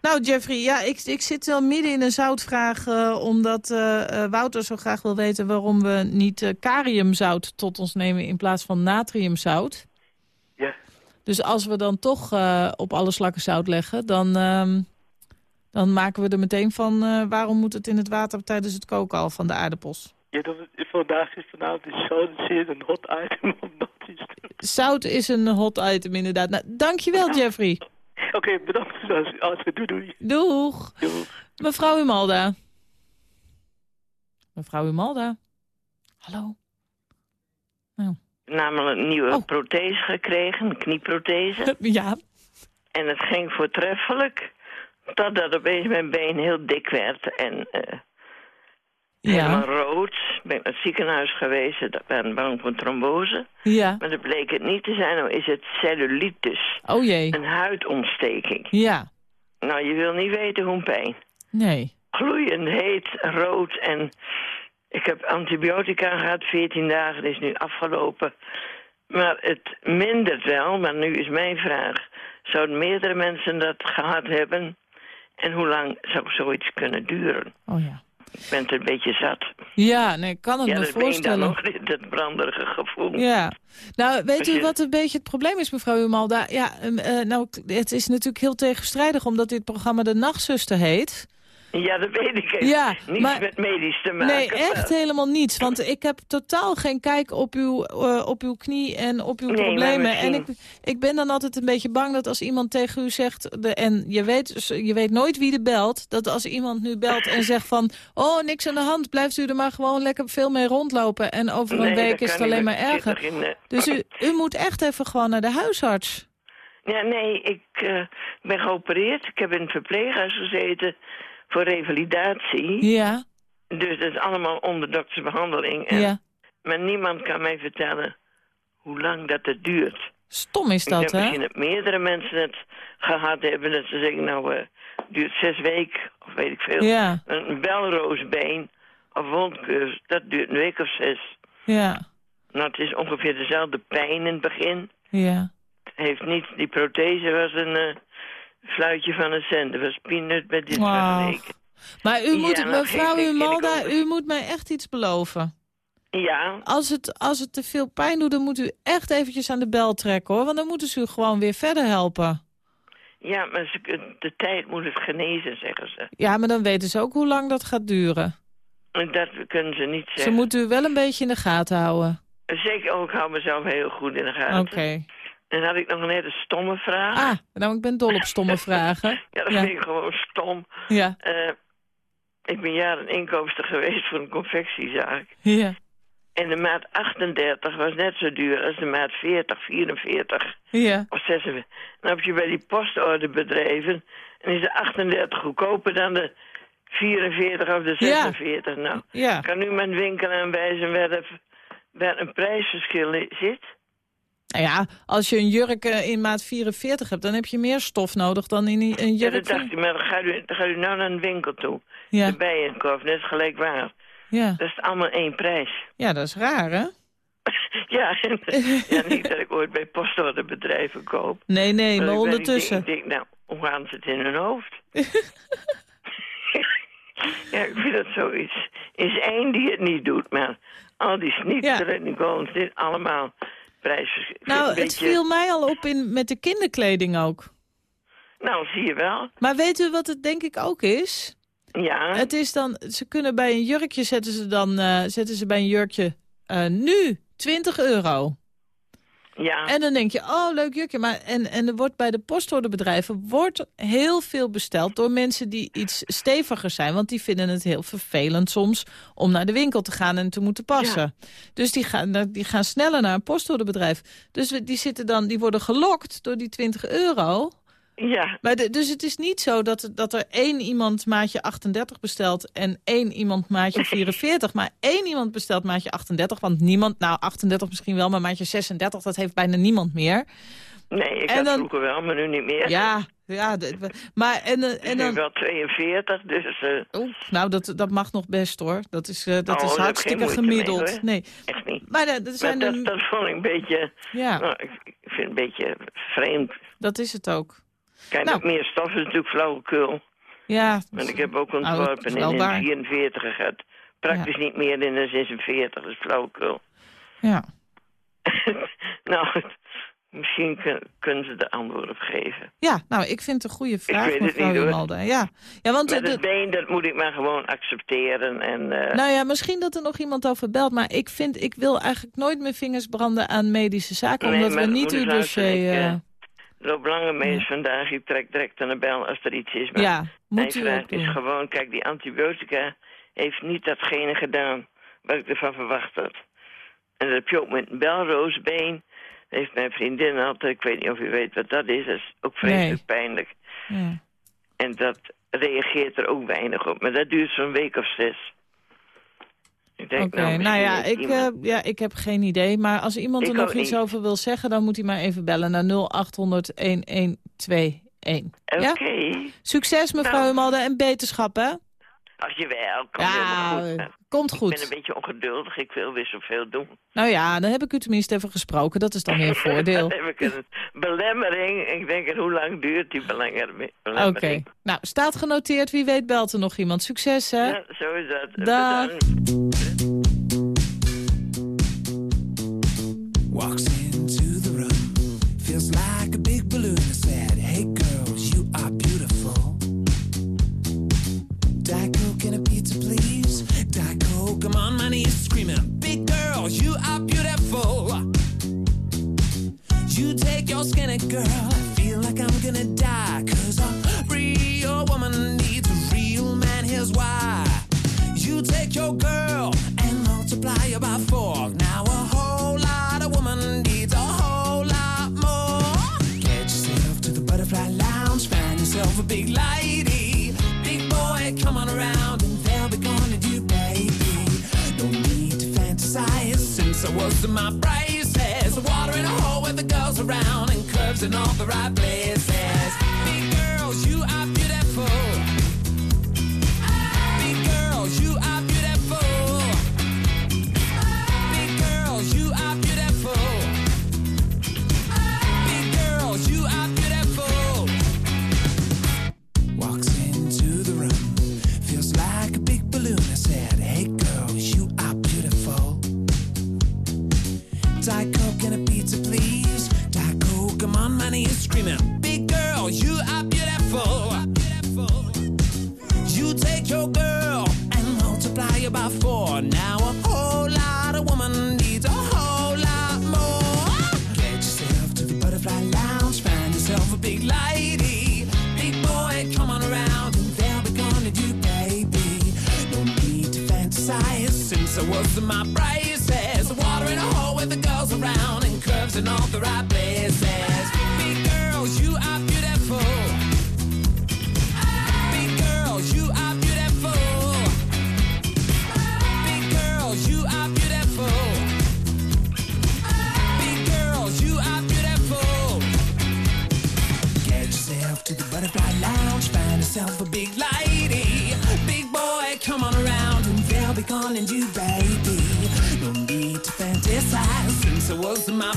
Nou, Jeffrey, ja, ik, ik zit wel midden in een zoutvraag... eh, omdat eh, eh, Wouter zo graag wil weten waarom we niet kariumzout tot ons nemen... in plaats van natriumzout. Ja. Dus als we dan toch op alle slakken zout leggen... dan, ehm, dan maken we er meteen van... waarom moet het in het water tijdens het koken al van de aardappels? Ja, dat is, vandaag is vanavond is zout zeer een hot item dat is. Zout is een hot item inderdaad. Nou, dankjewel, Jeffrey. Oké, bedankt. Alles goed, doei doei. Doeg. Doeg. Mevrouw Umalda. Mevrouw Umalda. Hallo. namelijk een nieuwe Oh. prothese gekregen, een knieprothese. Ja. En het ging voortreffelijk. Totdat opeens mijn been heel dik werd en eh, helemaal rood. Ben ik naar het ziekenhuis geweest, dat waren bang voor trombose. Ja. Maar dat bleek het niet te zijn, dan is het cellulitis. Oh jee. Een huidontsteking. Ja. Nou, je wil niet weten hoe pijn. Nee. Gloeiend heet, rood en ik heb antibiotica gehad, 14 dagen, dat is nu afgelopen. Maar het mindert wel, maar nu is mijn vraag, zouden meerdere mensen dat gehad hebben? En hoe lang zou zoiets kunnen duren? Oh ja. Ik ben het een beetje zat. Ja, nee, ik kan het ja, me voorstellen. nog niet, dat branderige gevoel. Ja. Nou, weet u wat een beetje het probleem is, mevrouw Umalda? Ja, ehm, eh, nou, het is natuurlijk heel tegenstrijdig... omdat dit programma de Nachtzuster heet. Ja, dat weet ik. Ja, Niets maar- met medisch te maken. Nee, echt helemaal niets. Want ik heb totaal geen kijk op uw, eh, op uw knie en op uw Nee, maar problemen. En ik, ik ben dan altijd een beetje bang dat als iemand tegen u zegt... De, en je weet, je weet nooit wie er belt... dat als iemand nu belt en zegt van... oh, niks aan de hand, blijft u er maar gewoon lekker veel mee rondlopen... en over een Nee, week is het alleen maar erger. in, eh, Dus u, u moet echt even gewoon naar de huisarts. Ja, nee, ik eh, ben geopereerd. Ik heb in het verpleeghuis gezeten voor revalidatie. Ja, Dus dat is allemaal onder doktersbehandeling. En, ja. Maar niemand kan mij vertellen hoe lang dat het duurt. Stom is dat, hè? misschien dat meerdere mensen het gehad hebben. Dat ze zeggen, nou, het duurt zes weken, of weet ik veel. Ja, Een belroosbeen of wondkus, dat duurt een week of zes. ja, Nou, het is ongeveer dezelfde pijn in het begin. ja. Heeft niet, die prothese was een eh, fluitje van een cent. Dat was peanut met dit vergeleken. Maar u moet, mevrouw Umalda, u moet mij echt iets beloven. Ja, Als het, als het te veel pijn doet, dan moet u echt eventjes aan de bel trekken, hoor. Want dan moeten ze u gewoon weer verder helpen. ja, maar ze, de tijd moet het genezen, zeggen ze. Ja, maar dan weten ze ook hoe lang dat gaat duren. En Dat kunnen ze niet Ze zeggen. moeten u wel een beetje in de gaten houden. Zeker ook, ik hou mezelf heel goed in de gaten. Oké. En dan had ik nog een hele stomme vraag. Ah, nou, ik ben dol op stomme vragen. ja, dat ja. vind ik gewoon stom. Ja, Eh, ik ben jaren inkoopster geweest voor een confectiezaak. ja, En de maat 38 was net zo duur als de maat 40, 44 ja. of 46. Dan heb je bij die postorderbedrijven... en is de 38 goedkoper dan de 44 of de Ja. 46. Nou, Ja, ik kan nu mijn winkel aanwijzen waar, de, waar een prijsverschil zit. Nou ja, als je een jurk eh, in maat 44 hebt, dan heb je meer stof nodig dan in een Ja, jurk dat dacht ik, maar dan gaat u, dan gaat u nou naar een winkel toe. Ja, De bijenkorf, net gelijk waar. ja. Dat is allemaal één prijs. ja, dat is raar, hè? ja, en, ja, niet dat ik ooit bij postorderbedrijven koop. Nee, nee, maar ondertussen. Ik denk, ik denk, nou, hoe gaan ze het in hun hoofd? ja, ik vind dat zoiets. is één die het niet doet, maar al die snieteren en die dit allemaal Nou, het viel mij al op in, met de kinderkleding ook. Nou, zie je wel. Maar weet u wat het denk ik ook is? Ja, Het is dan, ze kunnen bij een jurkje zetten ze dan, eh, zetten ze bij een jurkje eh, nu 20 euro. Ja. En dan denk je, oh, leuk jurkje. Maar, en, en er wordt bij de postorderbedrijven wordt heel veel besteld... door mensen die iets steviger zijn. Want die vinden het heel vervelend soms om naar de winkel te gaan en te moeten passen. Dus die gaan, die gaan sneller naar een postorderbedrijf. Dus die, zitten dan, die worden gelokt door die 20 euro... Ja, Maar de- dus het is niet zo dat, dat er één iemand maatje 38 bestelt... en één iemand maatje 44. Maar één iemand bestelt maatje 38. Want niemand, nou 38 misschien wel, maar maatje 36... dat heeft bijna niemand meer. nee, ik En had dan- vroeger wel, maar nu niet meer. Ja, ja. maar en, eh, Ik en ben dan... wel 42, dus eh, nou, dat, dat mag nog best hoor. Dat is, eh, dat Oh, is heb ik hartstikke mee, gemiddeld. nee. echt niet. Maar eh, er Maar zijn dat, dat vond ik een beetje... ja, Nou, ik, ik vind het een beetje vreemd. dat is het ook. Kijk, Nou. meer stof is natuurlijk flauwekul. Ja, Want ik heb ook Nou, ontworpen is in waar. 44 gehad. Praktisch niet meer in de 46, dat is flauwekul. ja. nou, misschien kun- kunnen ze de antwoord op geven. ja, nou, ik vind het een goede vraag, weet het mevrouw. Ja. ja, want Met de- het been, dat moet ik maar gewoon accepteren. En, eh, Nou ja, misschien dat er nog iemand over belt. Maar ik vind, ik wil eigenlijk nooit mijn vingers branden aan medische zaken. Nee, omdat we niet uw dossier... loop langer mee vandaag. Ik trek direct aan de bel als er iets is. Maar ja, mijn moet u vraag is gewoon, kijk, die antibiotica heeft niet datgene gedaan wat ik ervan verwacht had. En dat heb je ook met een belroosbeen. Dat heeft mijn vriendin altijd, ik weet niet of u weet wat dat is. Dat is ook vreselijk Nee. pijnlijk. Ja. En dat reageert er ook weinig op. Maar dat duurt zo'n week of zes. Ik denk, Oké, nou, nou, ja, ik, iemand- eh, ja, ik heb geen idee. Maar als iemand Ik er nog iets niet. over wil zeggen... dan moet hij maar even bellen naar 0800 1121. Ja? Oké. Succes, mevrouw Nou. En beterschap, hè? Als je wel, komt Ja, goed. Nou, komt Ik ben goed. een beetje ongeduldig, ik wil weer zoveel doen. Nou ja, dan heb ik u tenminste even gesproken. Dat is dan weer een voordeel. Dan heb ik een belemmering. Ik denk, en hoe lang duurt die belemmering? Oké, nou, staat genoteerd. Wie weet belt er nog iemand. Succes, hè? Ja, zo is dat. Dag. Bedankt. Walks into the room, feels like a big balloon. I said, Hey girls, you are beautiful. Diet Coke and a pizza, please. Diet Coke, I'm on my knees screaming, Big girls, you are beautiful. You take your skinny girl, I feel like I'm gonna die. Cause a real woman needs a real man, here's why. You take your girl and multiply her by four. A big lady. Big boy, come on around and they'll be gonna do, baby. No need to fantasize since I was in my braces. Water in a hole with the girls around and curves in all the right places. Big girls, you are beautiful. Big girls, you are Diet Coke and a pizza, please. Diet Coke, on my knees screaming, Big girl, you are beautiful. You take your girl and multiply her by four. Now a whole lot of woman needs a whole lot more. Get yourself to the butterfly lounge, find yourself a big lady. Big boy, come on around and they'll be gonna do, baby. No need to fantasize since I was my braces. In all the right places. Big girls, you are beautiful. Big girls, you are beautiful. Big girls, you are beautiful. Big girls, you are beautiful. Get yourself to the butterfly lounge, find yourself a big lady. Big boy, come on around and they'll be calling you baby. No need to fantasize since I was my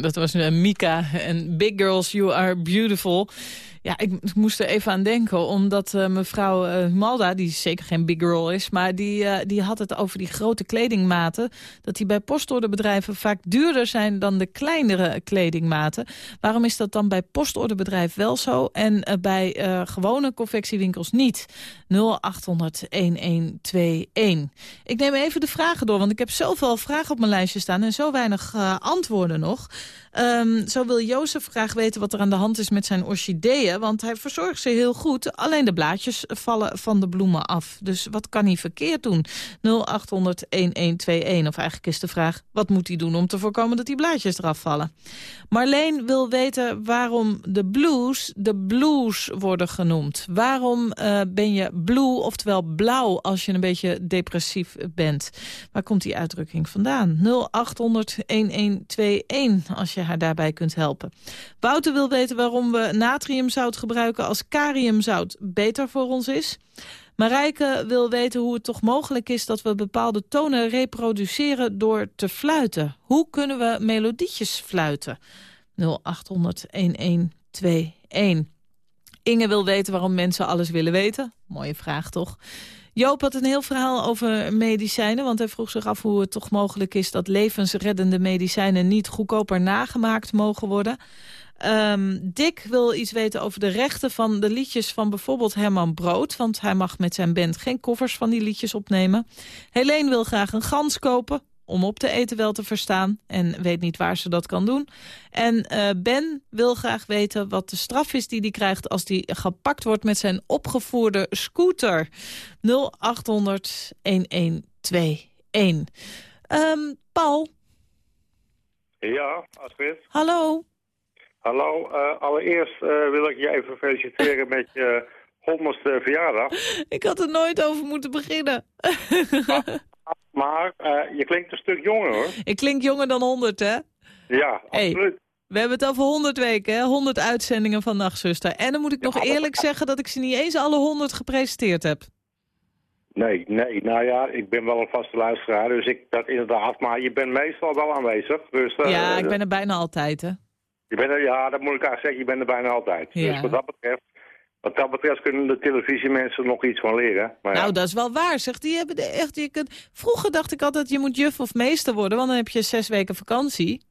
Dat was uh, Mika en Big Girls, You Are Beautiful. Ja, ik, moest er even aan denken, omdat uh, mevrouw uh, Malda, die zeker geen big girl is... maar die, uh, die had het over die grote kledingmaten... dat die bij postorderbedrijven vaak duurder zijn dan de kleinere kledingmaten. Waarom is dat dan bij postorderbedrijf wel zo en bij gewone confectiewinkels niet? 0800-1121. Ik neem even de vragen door, want ik heb zoveel vragen op mijn lijstje staan... en zo weinig antwoorden nog... Um, zo wil Jozef graag weten wat er aan de hand is met zijn orchideeën. Want hij verzorgt ze heel goed. Alleen de blaadjes vallen van de bloemen af. Dus wat kan hij verkeerd doen? 0800-1121. Of eigenlijk is de vraag, wat moet hij doen om te voorkomen dat die blaadjes eraf vallen? Marleen wil weten waarom de blues de blues worden genoemd. Waarom uh, ben je blue, oftewel blauw, als je een beetje depressief bent? Waar komt die uitdrukking vandaan? 0800-1121 als je haar daarbij kunt helpen. Wouter wil weten waarom we gebruiken als kariumzout beter voor ons is. Marijke wil weten hoe het toch mogelijk is dat we bepaalde tonen reproduceren door te fluiten. Hoe kunnen we melodietjes fluiten? 0800-1121. Inge wil weten waarom mensen alles willen weten. Mooie vraag toch? Joop had een heel verhaal over medicijnen, want hij vroeg zich af hoe het toch mogelijk is dat levensreddende medicijnen niet goedkoper nagemaakt mogen worden. Um, Dick wil iets weten over de rechten van de liedjes van bijvoorbeeld Herman Brood. Want hij mag met zijn band geen koffers van die liedjes opnemen. Helene wil graag een gans kopen om op te eten wel te verstaan en weet niet waar ze dat kan doen. En uh, Ben wil graag weten wat de straf is die hij krijgt... als hij gepakt wordt met zijn opgevoerde scooter. 0800 1121. Um, Paul? Ja, Astrid. Hallo. Hallo, uh, allereerst uh, wil ik je even feliciteren met je honderdste verjaardag. Ik had er nooit over moeten beginnen. Maar uh, je klinkt een stuk jonger, hoor. Ik klink jonger dan 100, hè? Ja, Hey, absoluut. we hebben het over 100 weken, hè? 100 uitzendingen van Nachtzuster. En dan moet ik nog eerlijk zeggen dat ik ze niet eens alle 100 gepresenteerd heb. Nee, nee, nou ja, ik ben wel een vaste luisteraar, dus ik dat inderdaad. Maar je bent meestal wel aanwezig. Dus, ja, ik ben er bijna altijd, hè? Je bent er, ja, dat moet ik eigenlijk zeggen, je bent er bijna altijd. Ja. Dus wat dat betreft, wat dat betreft kunnen de televisiemensen nog iets van leren. Maar ja. Nou, dat is wel waar, zeg. Die hebben de echt, je kunt... Vroeger dacht ik altijd, je moet juf of meester worden, want dan heb je zes weken vakantie.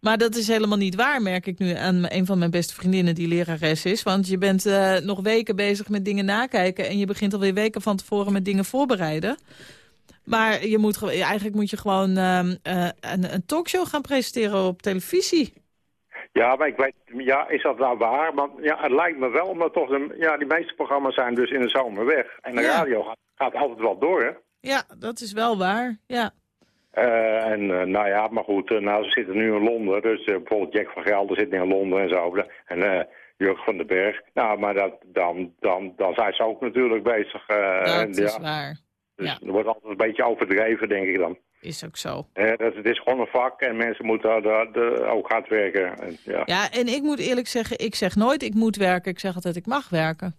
Maar dat is helemaal niet waar, merk ik nu aan een van mijn beste vriendinnen die lerares is. Want je bent uh, nog weken bezig met dingen nakijken en je begint alweer weken van tevoren met dingen voorbereiden. Maar je moet, eigenlijk moet je gewoon uh, uh, een, een talkshow gaan presenteren op televisie. Ja, maar ik weet, ja, is dat nou waar? Want ja, het lijkt me wel, omdat toch de, ja, die meeste programma's zijn dus in de zomer weg. En de Ja. radio gaat, gaat altijd wel door, hè? Ja, dat is wel waar, ja. Eh, en eh, nou ja, maar goed, eh, nou, ze zitten nu in Londen. Dus eh, bijvoorbeeld Jack van Gelder zit nu in Londen en zo. En eh Jurgen van den Berg. Nou, maar dat, dan, dan, dan zijn ze ook natuurlijk bezig. eh, en, Dat is ja, waar. Dus ja. er wordt altijd een beetje overdreven, denk ik dan. Is ook zo. Eh, dat, het is gewoon een vak en mensen moeten daar daar ook hard werken. En, ja. Ja, en ik moet eerlijk zeggen, ik zeg nooit ik moet werken. Ik zeg altijd ik mag werken.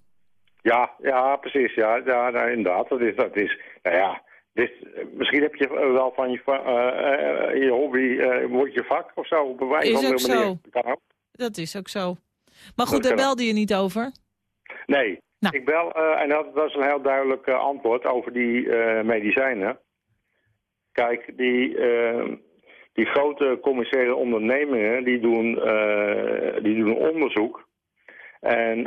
Ja, ja, precies. Ja, ja nou, inderdaad. Dat is, dat is, nou ja, dit, misschien heb je wel van je, eh, eh, je hobby, eh, wordt je vak of zo. Op een Is ook zo. Dat is ook zo. Maar goed, daar belde je niet over. Nee, Nou. ik bel, eh, en dat, is een heel duidelijk eh, antwoord over die eh, medicijnen. Kijk, die, die grote commerciële ondernemingen, die doen, die doen onderzoek. En,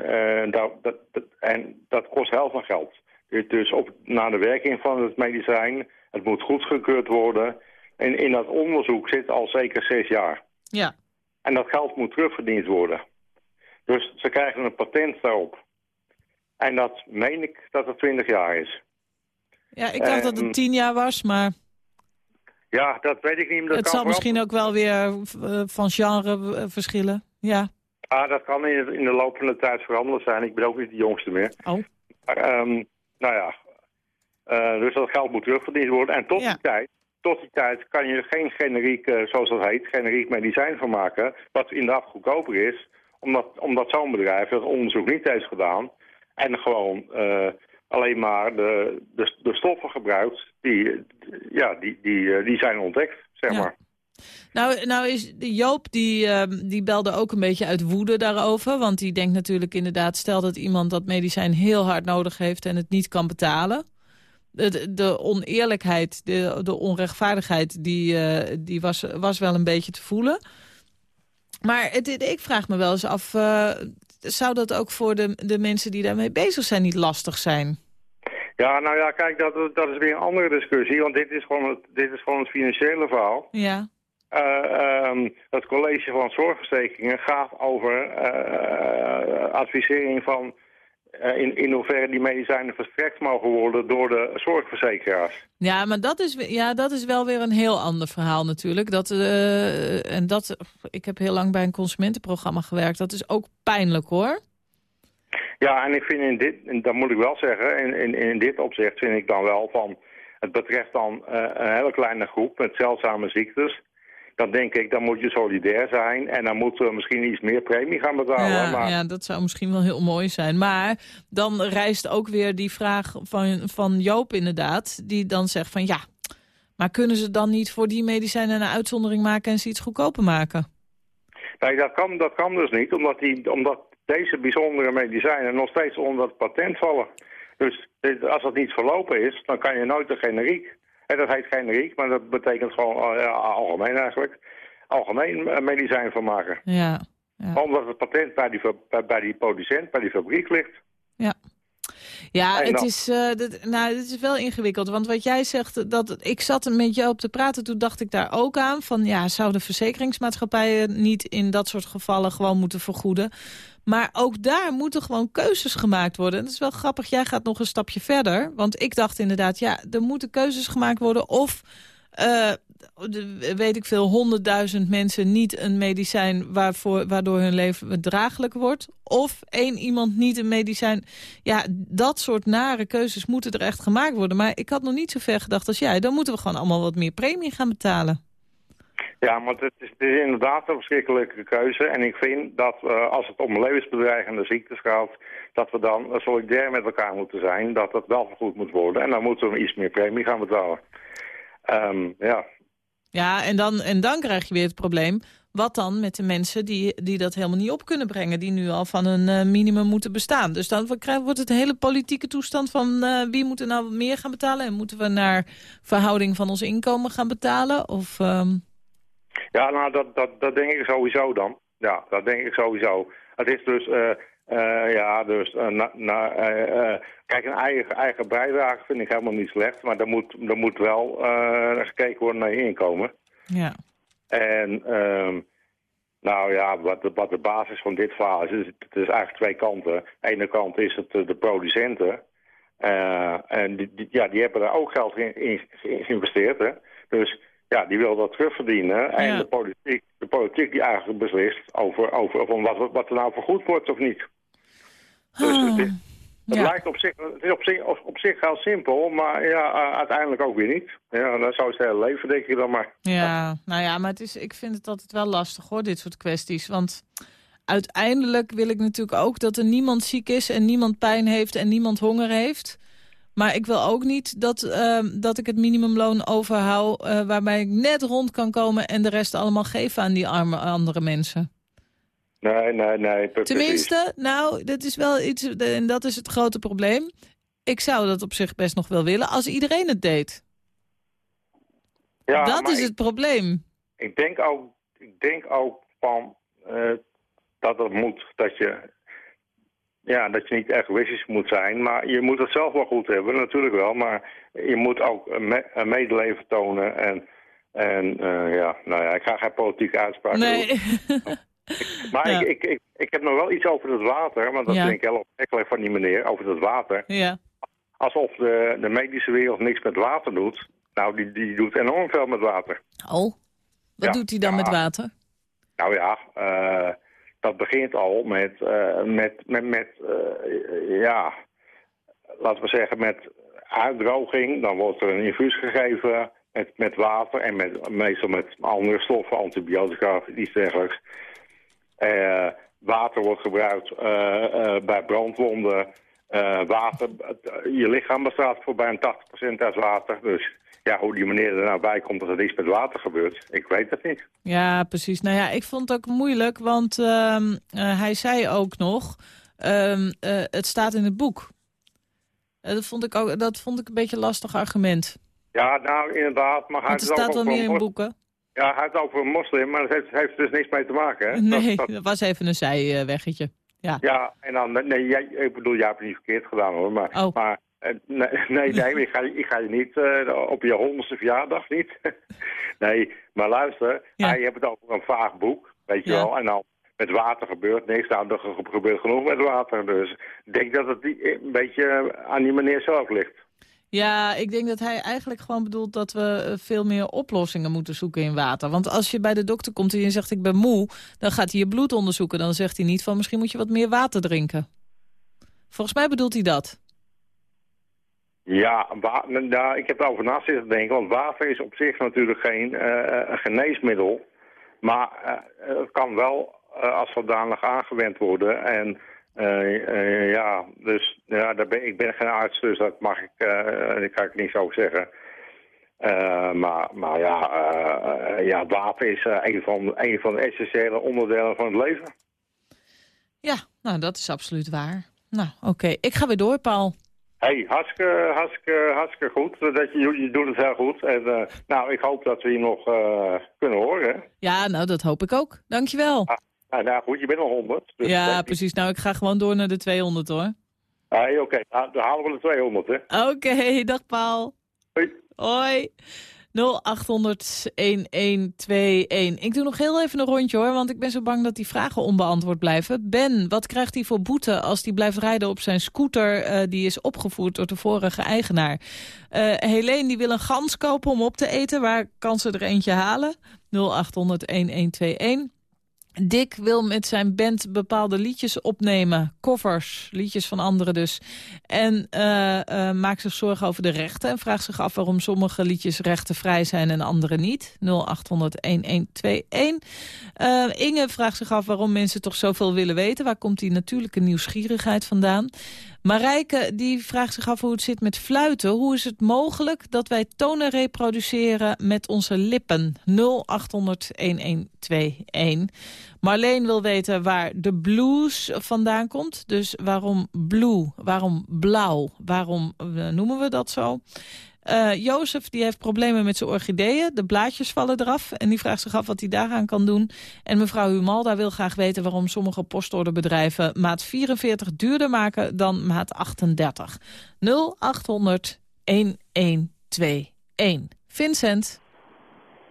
dat, dat, dat- en dat kost heel veel geld. Dus op, naar de werking van het medicijn, het moet goedgekeurd worden. En in dat onderzoek zit al zeker zes jaar. Ja. En dat geld moet terugverdiend worden. Dus ze krijgen een patent daarop. En dat meen ik dat het 20 jaar is. Ja, ik dacht dat Ehm, het tien jaar was, maar Ja, dat weet ik niet. Dat het kan zal misschien ook wel weer eh, van genre eh, verschillen. Ja. Ah, dat kan in, de- in de loop van de tijd veranderd zijn. Ik ben ook niet de jongste meer. Oh. Maar, ehm, nou ja, Eh, dus dat geld moet terugverdiend worden. En tot, die tijd, tot die tijd kan je geen generiek, zoals dat heet, generiek medicijn van maken. Wat inderdaad goedkoper is. Omdat, omdat zo'n bedrijf dat onderzoek niet heeft gedaan. En gewoon eh, alleen maar de, de, de stoffen gebruikt die, ja, die, die, eh, die zijn ontdekt, zeg Ja. maar. Nou, nou is Joop, die, ehm, die belde ook een beetje uit woede daarover. Want die denkt natuurlijk inderdaad, stel dat iemand dat medicijn heel hard nodig heeft en het niet kan betalen. De, de oneerlijkheid, de, de onrechtvaardigheid, die, eh, die was, was wel een beetje te voelen. Maar het, ik vraag me wel eens af, zou dat ook voor de, de mensen die daarmee bezig zijn niet lastig zijn? Ja, nou ja, kijk, dat, dat is weer een andere discussie, want dit is gewoon het, dit is gewoon het financiële verhaal. Ja. Ehm, het college van zorgverzekeringen gaat over eh, advisering van in, in hoeverre die medicijnen verstrekt mogen worden door de zorgverzekeraars. Ja, maar dat is, ja, dat is wel weer een heel ander verhaal natuurlijk. Dat, eh, en dat, ik heb heel lang bij een consumentenprogramma gewerkt. Dat is ook pijnlijk hoor. Ja, en ik vind in dit, en dat moet ik wel zeggen, in, in, in dit opzicht vind ik dan wel van, het betreft dan eh, een hele kleine groep met zeldzame ziektes. Dan denk ik, dan moet je solidair zijn en dan moeten we misschien iets meer premie gaan betalen. Ja, maar ja, dat zou misschien wel heel mooi zijn. Maar dan rijst ook weer die vraag van, van Joop inderdaad. Die dan zegt van ja, maar kunnen ze dan niet voor die medicijnen een uitzondering maken en ze iets goedkoper maken? Nee, dat kan, dat kan dus niet, omdat, die, omdat deze bijzondere medicijnen nog steeds onder het patent vallen. Dus dit- als dat niet verlopen is, dan kan je nooit een generiek. En dat heet generiek, maar dat betekent gewoon eh, ja, algemeen eigenlijk. Algemeen eh, medicijn van maken. Ja, Omdat het patent bij die, bij, die producent, bij die fabriek ligt. ja. Ja, het is, eh, dit, nou, het is wel ingewikkeld. Want wat jij zegt, dat, ik zat met jou op te praten, toen dacht ik daar ook aan. Van ja, zouden verzekeringsmaatschappijen niet in dat soort gevallen gewoon moeten vergoeden? Maar ook daar moeten gewoon keuzes gemaakt worden. En dat is wel grappig, jij gaat nog een stapje verder. Want ik dacht inderdaad, ja, er moeten keuzes gemaakt worden. Of, eh, weet ik veel, honderdduizend mensen niet een medicijn... Waarvoor, waardoor hun leven draaglijk wordt. Of één iemand niet een medicijn. Ja, dat soort nare keuzes moeten er echt gemaakt worden. Maar ik had nog niet zo ver gedacht als jij. Dan moeten we gewoon allemaal wat meer premie gaan betalen. Ja, want het is, inderdaad een verschrikkelijke keuze. En ik vind dat eh, als het om levensbedreigende ziektes gaat... dat we dan eh, solidair met elkaar moeten zijn. Dat dat wel vergoed moet worden. En dan moeten we iets meer premie gaan betalen. Ehm, ja, Ja, en dan, en dan krijg je weer het probleem. Wat dan met de mensen die, die dat helemaal niet op kunnen brengen... die nu al van een eh, minimum moeten bestaan. Dus dan wordt het hele politieke toestand van... wie moet er nou meer gaan betalen? En moeten we naar verhouding van ons inkomen gaan betalen? Of, ehm, ja nou, dat, dat, dat denk ik sowieso dan. Ja, dat denk ik sowieso. Het is dus... eh, eh, ja, dus... eh, na, na, kijk, een eigen, eigen bijdrage vind ik helemaal niet slecht. Maar er moet, er moet wel gekeken worden naar je inkomen. ja. En ehm, nou ja, wat de, wat de basis van dit verhaal is, is het is eigenlijk twee kanten. Aan de ene kant is het de producenten. En die, die- ja, die hebben daar ook geld in, in geïnvesteerd. Hè? Dus ja, die wil dat terugverdienen. En Ja. de politiek, de politiek die eigenlijk beslist over, over van wat, wat er nou vergoed wordt of niet. Dus het, is- het Ja. lijkt op zich, het is op zich, op, op zich heel simpel, maar ja, uiteindelijk ook weer niet. Ja, dat zou het hele leven, denk ik dan maar. Ja, nou ja, maar het is, ik vind het altijd wel lastig hoor, dit soort kwesties. Want uiteindelijk wil ik natuurlijk ook dat er niemand ziek is... en niemand pijn heeft en niemand honger heeft. Maar ik wil ook niet dat, ehm, dat ik het minimumloon overhoud... eh, waarbij ik net rond kan komen en de rest allemaal geef aan die arme andere mensen. Nee, nee, nee. Tenminste, nou, dat is wel iets, en dat is het grote probleem. Ik zou dat op zich best nog wel willen als iedereen het deed. Ja, dat is ik- het probleem. Ik denk ook, ik denk ook van eh, dat het moet dat je, ja, dat je niet egoïstisch moet zijn. Maar je moet het zelf wel goed hebben, natuurlijk wel. Maar je moet ook een, me- een medeleven tonen. En, en eh, ja, nou ja, ik ga geen politieke uitspraak Nee. doen. Maar Ja. ik, ik, ik, ik heb nog wel iets over het water. Want dat Ja. vind ik heel opmerkelijk van die meneer, over het water. Ja. Alsof de, de medische wereld niks met water doet. Nou, die, die doet enorm veel met water. Oh, wat Ja, doet hij dan met water? Nou ja, eh, dat begint al met, eh, met, met, met eh, ja, laten we zeggen, met uitdroging. Dan wordt er een infuus gegeven met, met water en met, meestal met andere stoffen, antibiotica, iets dergelijks. Eh, water wordt gebruikt bij brandwonden. water, je lichaam bestaat voor bijna 80% uit water. Dus ja, hoe die meneer er nou bij komt dat er iets met water gebeurt, ik weet het niet. Ja, precies. Nou ja, ik vond het ook moeilijk, want ehm, eh, hij zei ook nog... ehm, eh, het staat in het boek. Eh, dat, vond ik ook, dat vond ik een beetje een lastig argument. Ja, nou inderdaad, maar hij het staat ook wel meer in boeken. Ja, hij het over een moslim, maar dat heeft, heeft dus niks mee te maken. Hè? Nee, Dat- dat- dat was even een zijweggetje. Ja. Ja, en dan, nee, jij, ik bedoel, jij hebt het niet verkeerd gedaan hoor, maar, Oh. maar nee, nee, nee, ik, ga, ik ga je niet eh, op je honderdste verjaardag niet. nee, maar luister, hij heeft het over een vaag boek, weet je Ja. wel, en dan met water gebeurt niks, nou, er ge- gebeurt genoeg met water, dus ik denk dat het die- een beetje aan die meneer zelf ligt. Ja, ik denk dat hij eigenlijk gewoon bedoelt dat we eh, veel meer oplossingen moeten zoeken in water. Want als je bij de dokter komt en je zegt ik ben moe, dan gaat hij je bloed onderzoeken. Dan zegt hij niet van misschien moet je wat meer water drinken. Volgens mij bedoelt hij dat. Ja, wa- nou, ik heb erover na zitten denken, want water is op zich natuurlijk geen eh, een geneesmiddel. Maar eh, het kan wel eh, als zodanig aangewend worden. En eh, eh, ja, dus ja, daar ben, ik ben geen arts, dus dat mag ik, eh daar kan ik niks over zeggen. Eh, maar, maar ja, eh, eh, ja, water is eh, een, van, een van de essentiële onderdelen van het leven. Ja, nou dat is absoluut waar. Nou, oké. Ik ga weer door, Paul. Hey, hartstikke, hartstikke, hartstikke goed. Dat je, je doet het heel goed. En eh, nou, ik hoop dat we je nog eh, kunnen horen. Ja, nou dat hoop ik ook. Dankjewel. Nou, nou goed, je bent al 100. Dus ja, precies. Nou, ik ga gewoon door naar de 200 hoor. Hey, Oké, nou, dan halen we de 200, hè. Oké, dag Paul. Hoi. Hoi. 0800-1121. Ik doe nog heel even een rondje hoor, want ik ben zo bang dat die vragen onbeantwoord blijven. Ben, wat krijgt hij voor boete als hij blijft rijden op zijn scooter eh, die is opgevoerd door de vorige eigenaar? Eh Helene die wil een gans kopen om op te eten. Waar kan ze er eentje halen? 0800-1121. Dick wil met zijn band bepaalde liedjes opnemen. Covers, liedjes van anderen dus. En eh, maakt zich zorgen over de rechten. En vraagt zich af waarom sommige liedjes rechtenvrij zijn en andere niet. 0800-1121. Eh, Inge vraagt zich af waarom mensen toch zoveel willen weten. Waar komt die natuurlijke nieuwsgierigheid vandaan? Marijke die vraagt zich af hoe het zit met fluiten. Hoe is het mogelijk dat wij tonen reproduceren met onze lippen? 0800-1121. Marleen wil weten waar de blues vandaan komt. Dus waarom blue? Waarom blauw? Waarom eh, noemen we dat zo? Eh Jozef die heeft problemen met zijn orchideeën. De blaadjes vallen eraf. En die vraagt zich af wat hij daaraan kan doen. En mevrouw Humalda wil graag weten waarom sommige postorderbedrijven maat 44 duurder maken dan maat 38. 0800 1121. Vincent,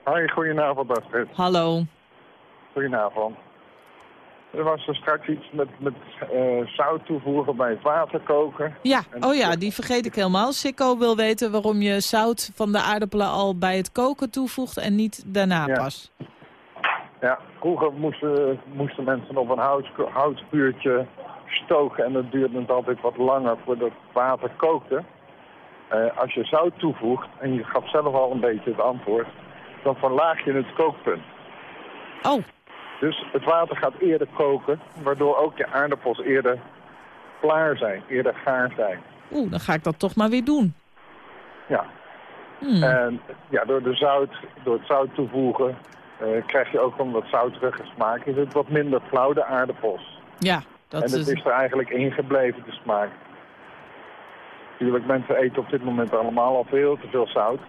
Hoi, goedenavond Astrid. hallo. Goedenavond. Er was er straks iets met, met eh, zout toevoegen bij het water koken. Ja, En- oh ja, die vergeet ik helemaal. Sikko wil weten waarom je zout van de aardappelen al bij het koken toevoegt en niet daarna Ja. pas. Ja, vroeger moesten, moesten mensen op een hout, houtvuurtje stoken en dat duurde het altijd wat langer voordat het water kookte. Eh, als je zout toevoegt, en je gaf zelf al een beetje het antwoord, dan verlaag je het kookpunt. Oh. Dus het water gaat eerder koken, waardoor ook je aardappels eerder klaar zijn, eerder gaar zijn. Oeh, dan ga ik dat toch maar weer doen. Ja. Hmm. En ja, door, de zout, door het zout toevoegen eh, krijg je ook een wat zouterige smaak. Is het wat minder flauw, de aardappels. Ja, dat en het is... is er eigenlijk ingebleven, de smaak. Natuurlijk, mensen eten op dit moment allemaal al veel te veel zout.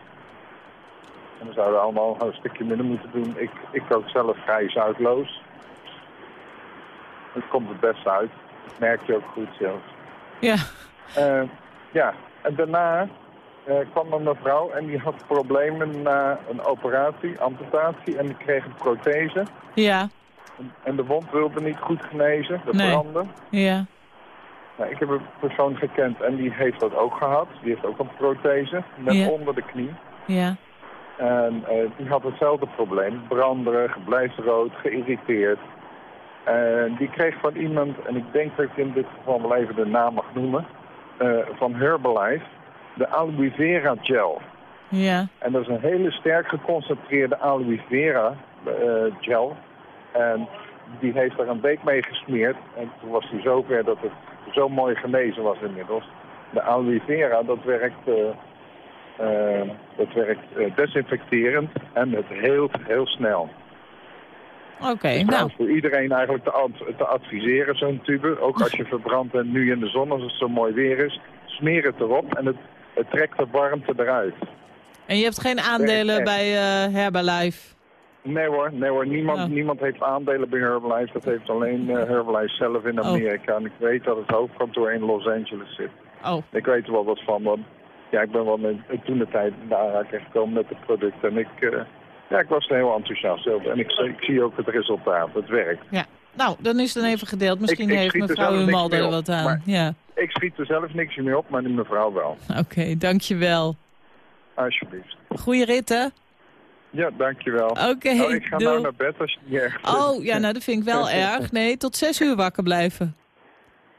En we zouden allemaal een stukje minder moeten doen. Ik, ik kook zelf vrij zoutloos. Het komt het best uit. Dat merk je ook goed zelfs. Ja. Eh, ja, en daarna eh, kwam een mevrouw en die had problemen na een operatie, amputatie. En die kreeg een prothese. Ja, En de wond wilde niet goed genezen, dat Nee. brandde. ja. Nou, ik heb een persoon gekend en die heeft dat ook gehad. Die heeft ook een prothese met Ja. onder de knie. Ja. En eh, die had hetzelfde probleem. Branderig, blijfrood, geïrriteerd. En die kreeg van iemand, en ik denk dat ik in dit geval wel even de naam mag noemen, eh, van Herbalife, de aloe vera gel. Ja. En dat is een hele sterk geconcentreerde aloe vera eh, gel. En die heeft er een week mee gesmeerd. En toen was hij zover dat het zo mooi genezen was inmiddels. De aloe vera, dat werkt, dat werkt eh, desinfecterend en het heel, heel snel. Oké, nou, voor iedereen eigenlijk te, ad- te adviseren, zo'n tube. Ook als je verbrandt en nu in de zon, als het zo mooi weer is, smeer het erop en het, het trekt de warmte eruit. en je hebt geen aandelen bij eh, Herbalife? Nee hoor, nee hoor. Niemand, Oh. niemand heeft aandelen bij Herbalife. Dat heeft alleen eh, Herbalife zelf in Oh. Amerika. En ik weet dat het hoofdkantoor in Los Angeles zit. Oh, Ik weet er wel wat van, want ja, ik ben wel met, toen de tijd in de aanraking gekomen met het product. En ik, eh, ja, ik was er heel enthousiast over. En ik, ik zie ook het resultaat, het werkt. ja. Nou, dan is het dan even gedeeld. Misschien ik heeft schiet er mevrouw mee er wat aan. maar- Ja, Ik schiet er zelf niks meer op, maar die mevrouw wel. oké, dankjewel. Alsjeblieft. Goeie rit, hè? Ja, dankjewel. Oké, nou, ik ga nou naar bed als je niet erg vindt. Oh, ja, nou, dat vind ik wel erg. Nee, tot zes uur wakker blijven.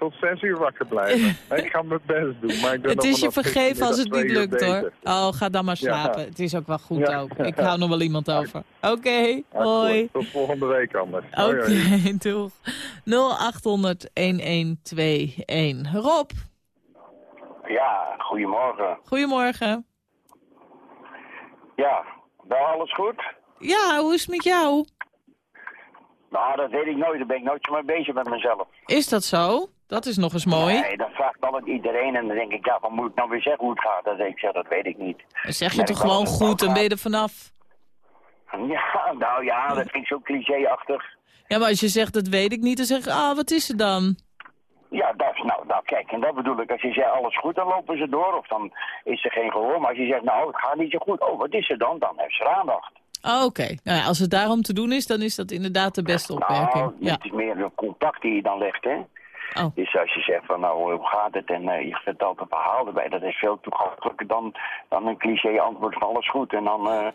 Tot zes uur wakker blijven. ik ga mijn best doen, maar ik ben Het nog is je vergeven als het niet lukt, hoor. Oh, ga dan maar Ja. slapen. Het is ook wel goed Ja. ook. Ik hou nog wel iemand over. Oké, hoi. goed. Tot volgende week anders. Oké, hoi. doeg. 0800-1121. Rob, Ja, goedemorgen. goedemorgen. Ja, wel alles goed? Ja, hoe is het met jou? Nou, dat weet ik nooit. Daar ben ik nooit zo mee bezig met mezelf. Is dat zo? Dat is nog eens mooi. Nee, dat vraagt altijd iedereen. En dan denk ik, ja, wat moet ik nou weer zeggen hoe het gaat? Dan denk ik, ja, dat weet ik niet. Dan zeg je Merk toch gewoon goed en ben je er vanaf. Ja, nou ja, dat vind ik zo cliché-achtig. Ja, maar als je zegt dat weet ik niet, dan zeg je, ah, wat is er dan? Ja, dat is, nou, nou, kijk, en dat bedoel ik. Als je zegt alles goed, dan lopen ze door. Of dan is er geen gehoor. Maar als je zegt, nou, het gaat niet zo goed. Oh, wat is er dan? Dan heeft ze aandacht. Oh, Oké, nou ja, als het daarom te doen is, dan is dat inderdaad de beste opmerking. Nou, Ja. het is meer een contact die je dan legt, hè. Oh. Dus als je zegt van, nou, hoe gaat het? En eh, je vertelt een verhaal erbij. Dat is veel toegankelijker dan, dan een cliché antwoord van alles goed. En dan, eh,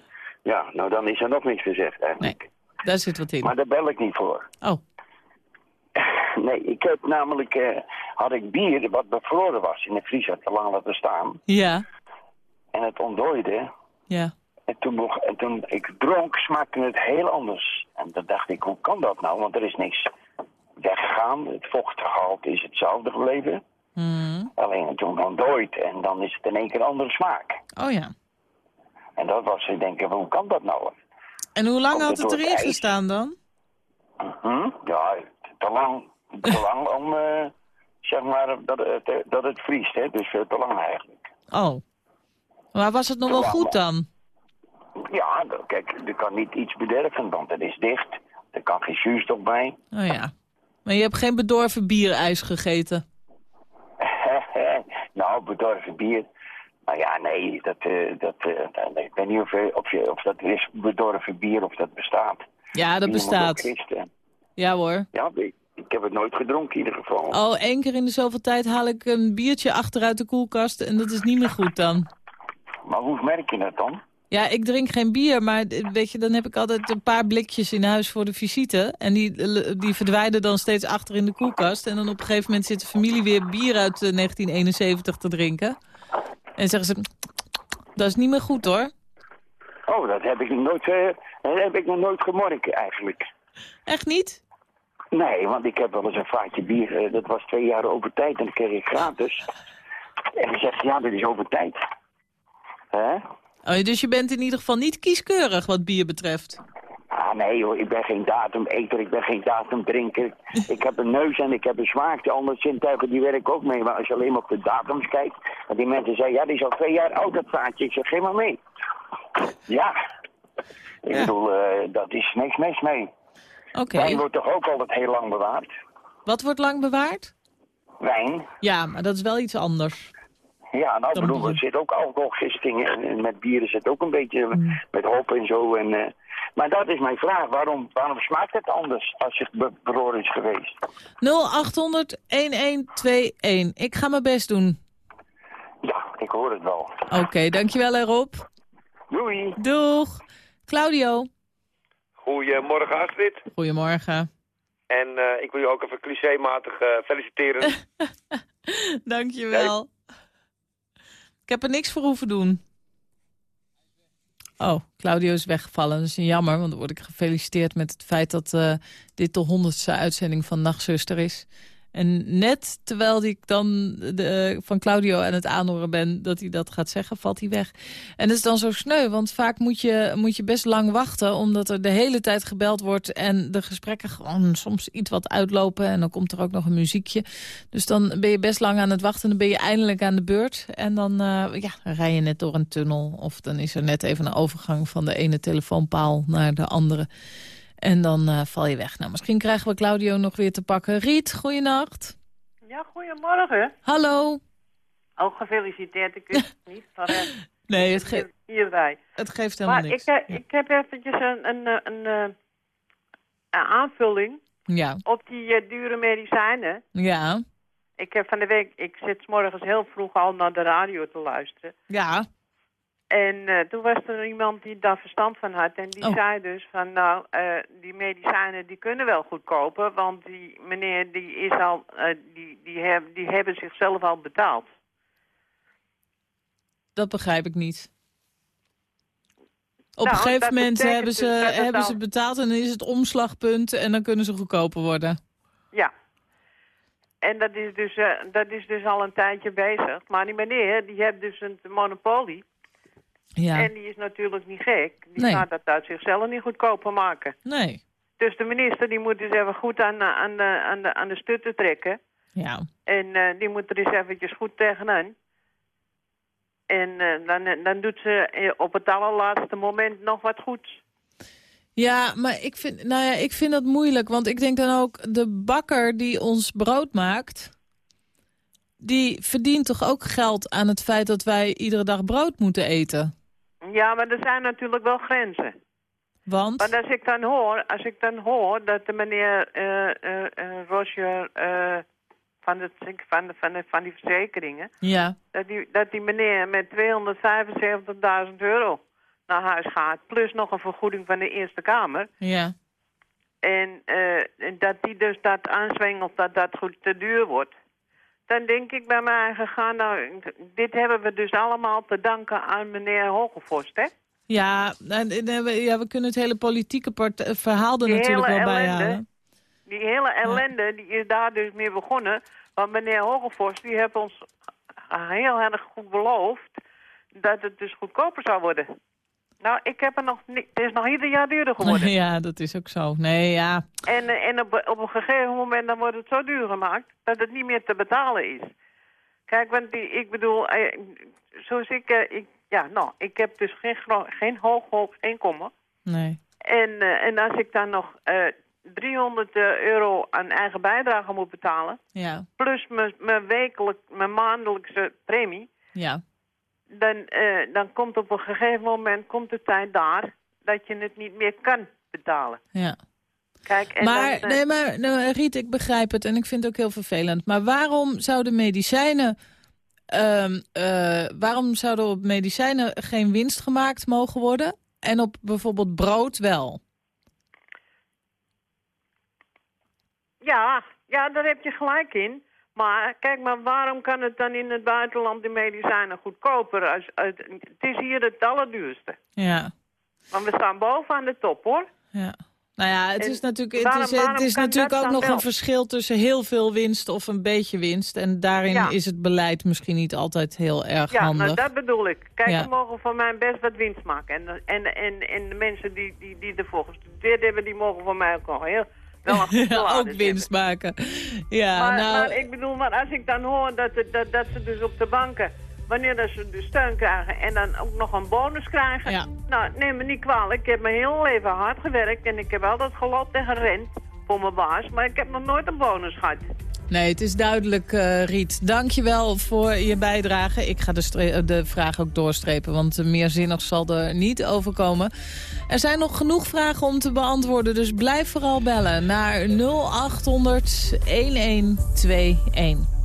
ja, nou, dan is er nog niks gezegd eigenlijk. Daar zit wat in. Maar daar bel ik niet voor. Oh. Nee, ik heb namelijk, eh, had ik bier wat bevroren was in de vriezer te lang laten staan. Ja, En het ontdooide. ja. En toen, mocht- en toen ik dronk, smaakte het heel anders. En dan dacht ik, hoe kan dat nou? Want er is niks weggegaan. Het vochtgehalte is hetzelfde gebleven. Hmm. Alleen toen ontdooid en dan is het in één keer een andere smaak. Oh ja. En dat was, ik denk, hoe kan dat nou? En hoe lang had het erin gestaan dan? Hm? Ja, te lang, te lang om, eh, zeg maar, dat het, eh, dat het vriest, hè. Dus veel te lang eigenlijk. Oh. Maar was het nog wel goed dan? Ja, kijk, er kan niet iets bederven, want het is dicht. Er kan geen zuurstof bij. Oh ja. Maar je hebt geen bedorven bierijs gegeten? nou, bedorven bier. Nou ja, nee, dat, eh, dat, eh, dat- ik weet niet of, of, je, of dat is bedorven bier of dat bestaat. Ja, dat bestaat. Ja hoor. Ja, ik, ik heb het nooit gedronken in ieder geval. Oh, één keer in de zoveel tijd haal ik een biertje achteruit de koelkast en dat is niet meer goed dan. Maar hoe merk je het dan? Ja, ik drink geen bier, maar eh, weet je, dan heb ik altijd een paar blikjes in huis voor de visite. En die, die verdwijnen dan steeds achter in de koelkast. En dan op een gegeven moment zit de familie weer bier uit eh, 1971 te drinken. En zeggen ze, dat is niet meer goed hoor. Oh, dat heb ik nog nooit, eh, dat heb ik nog nooit gemorken eigenlijk. Echt niet? Nee, want ik heb wel eens een vaatje bier, eh, dat was twee jaar over tijd en dat kreeg ik gratis. En dan zegt ja, dit is over tijd. Hè? Oh, dus je bent in ieder geval niet kieskeurig wat bier betreft. Ah nee hoor, ik ben geen datumeter, ik ben geen datumdrinker. ik heb een neus en ik heb een smaak. De andere zintuigen die werken ook mee. Maar als je alleen maar op de datums kijkt. En die mensen zeggen, ja die is al twee jaar oud dat vaatje. Ik zeg, geef maar mee. Ja. Ik bedoel, eh, dat is niks mis mee. Oké. Wijn wordt toch ook altijd heel lang bewaard? Wat wordt lang bewaard? Wijn? Ja, maar dat is wel iets anders. Ja, nou Dan bedoel, er zit ook alcoholgisting en, en met bieren zit ook een beetje Mm. met hop en zo. En, eh, maar dat is mijn vraag, waarom, waarom smaakt het anders als het bevroren is geweest? 0800-1121. Ik ga mijn best doen. Ja, ik hoor het wel. Oké, dankjewel Rob. Doei. Doeg. Claudio. Goedemorgen Astrid. Goedemorgen. En eh, ik wil je ook even clichématig eh, feliciteren. Dankjewel. Ik heb er niks voor hoeven doen. Oh, Claudio is weggevallen. Dat is jammer, want dan word ik gefeliciteerd met het feit dat eh, dit de honderdste uitzending van Nachtzuster is. En net terwijl ik dan de, van Claudio aan het aanhoren ben dat hij dat gaat zeggen, valt hij weg. En dat is dan zo sneu, want vaak moet je, moet je best lang wachten... omdat er de hele tijd gebeld wordt en de gesprekken gewoon soms iets wat uitlopen... en dan komt er ook nog een muziekje. Dus dan ben je best lang aan het wachten en dan ben je eindelijk aan de beurt. En dan, eh, ja, dan rij je net door een tunnel of dan is er net even een overgang... van de ene telefoonpaal naar de andere... En dan eh, val je weg. Nou, misschien krijgen we Claudio nog weer te pakken. Riet, goeienacht. Ja, goedemorgen. Hallo. Ook gefeliciteerd, ik wist het niet. Eh, Nee, het, ge hierbij. het geeft helemaal Maar niks. ik, eh, ik heb eventjes een, een, een, een aanvulling Ja, op die dure medicijnen. ja, Ik heb van de week, ik zit 's morgens heel vroeg al naar de radio te luisteren. ja. En eh, toen was er iemand die daar verstand van had. En die Oh. zei dus van nou, eh, die medicijnen die kunnen wel goedkoper. Want die meneer die is al, eh, die, die, heb, die hebben zichzelf al betaald. Dat begrijp ik niet. Op Nou, een gegeven dat moment hebben, ze, dus hebben ze betaald en dan is het omslagpunt en dan kunnen ze goedkoper worden. Ja. En dat is, dus, dat is dus al een tijdje bezig. Maar die meneer, die heeft dus een monopolie. Ja. En die is natuurlijk niet gek. Die Nee. gaat dat uit zichzelf niet goedkoper maken. Nee. Dus de minister die moet dus even goed aan, de- aan, de, aan, de, aan de stutten trekken. Ja. En eh, die moet er eens eventjes goed tegenaan. En eh, dan, dan doet ze eh, op het allerlaatste moment nog wat goeds. Ja, maar ik vind, nou ja, ik vind dat moeilijk. Want ik denk dan ook, de bakker die ons brood maakt... die verdient toch ook geld aan het feit dat wij iedere dag brood moeten eten? Ja, maar er zijn natuurlijk wel grenzen. Want? Maar als ik dan hoor, als ik dan hoor dat de meneer eh, Roger van, de, van, de, van, de, van die verzekeringen, Ja. dat die, dat die meneer met 275.000 euro naar huis gaat, plus nog een vergoeding van de Eerste Kamer. Ja. En, en dat die dus dat aanzwengelt dat dat goed te duur wordt. Dan denk ik bij mij eigen gaan, nou, dit hebben we dus allemaal te danken aan meneer Hogevorst, hè? Ja, en, en, we- ja, we kunnen het hele politieke eh, verhaal er natuurlijk wel bij halen. Die hele ellende die is daar dus mee begonnen. Want meneer Hogevorst die heeft ons heel erg goed beloofd dat het dus goedkoper zou worden. Nou, ik heb er nog niet. Het is nog ieder jaar duurder geworden. Ja, dat is ook zo. Nee, ja. En, eh, en op, op een gegeven moment dan wordt het zo duur gemaakt dat het niet meer te betalen is. Kijk, want die, ik bedoel, eh, zoals ik, eh, ik, ja, nou, ik heb dus geen, geen hoog, hoog inkomen. Nee. En, en als ik dan nog eh 300 euro aan eigen bijdrage moet betalen, Ja. plus mijn- mijn wekelijk, mijn maandelijkse premie, Ja. Dan, eh, dan komt op een gegeven moment komt de tijd daar dat je het niet meer kan betalen. Ja. Kijk, en maar, dan, eh, nee, maar nou, Riet, ik begrijp het en ik vind het ook heel vervelend. Maar waarom zouden medicijnen... eh, waarom zouden op medicijnen geen winst gemaakt mogen worden... en op bijvoorbeeld brood wel? Ja, ja, daar heb je gelijk in. Maar kijk, maar waarom kan het dan in het buitenland de medicijnen goedkoper? Als, het is hier het allerduurste. Ja. Want we staan bovenaan de top, hoor. Ja. Nou ja, het is natuurlijk, het is, het is natuurlijk ook nog een verschil tussen heel veel winst of een beetje winst. En daarin Ja. is het beleid misschien niet altijd heel erg Ja, handig. nou dat bedoel ik. Kijk, Ja. we mogen voor mij best wat winst maken. En, en, en, en de mensen die, die, die ervoor gestudeerd hebben, die mogen voor mij ook al heel... Wel een Ja, ook winst maken. Ja, maar, nou, maar ik bedoel, maar als ik dan hoor dat, dat, dat ze dus op de banken, wanneer dat ze de steun krijgen en dan ook nog een bonus krijgen. Nou, neem me niet kwalijk. Ik heb mijn hele leven hard gewerkt en ik heb altijd gelopen tegen rent voor mijn baas. Maar ik heb nog nooit een bonus gehad. Nee, het is duidelijk, eh, Riet. Dank je wel voor je bijdrage. Ik ga de, eh, de vraag ook doorstrepen, want eh, meer zinnig zal er niet overkomen. Er zijn nog genoeg vragen om te beantwoorden, dus blijf vooral bellen naar 0800 1121.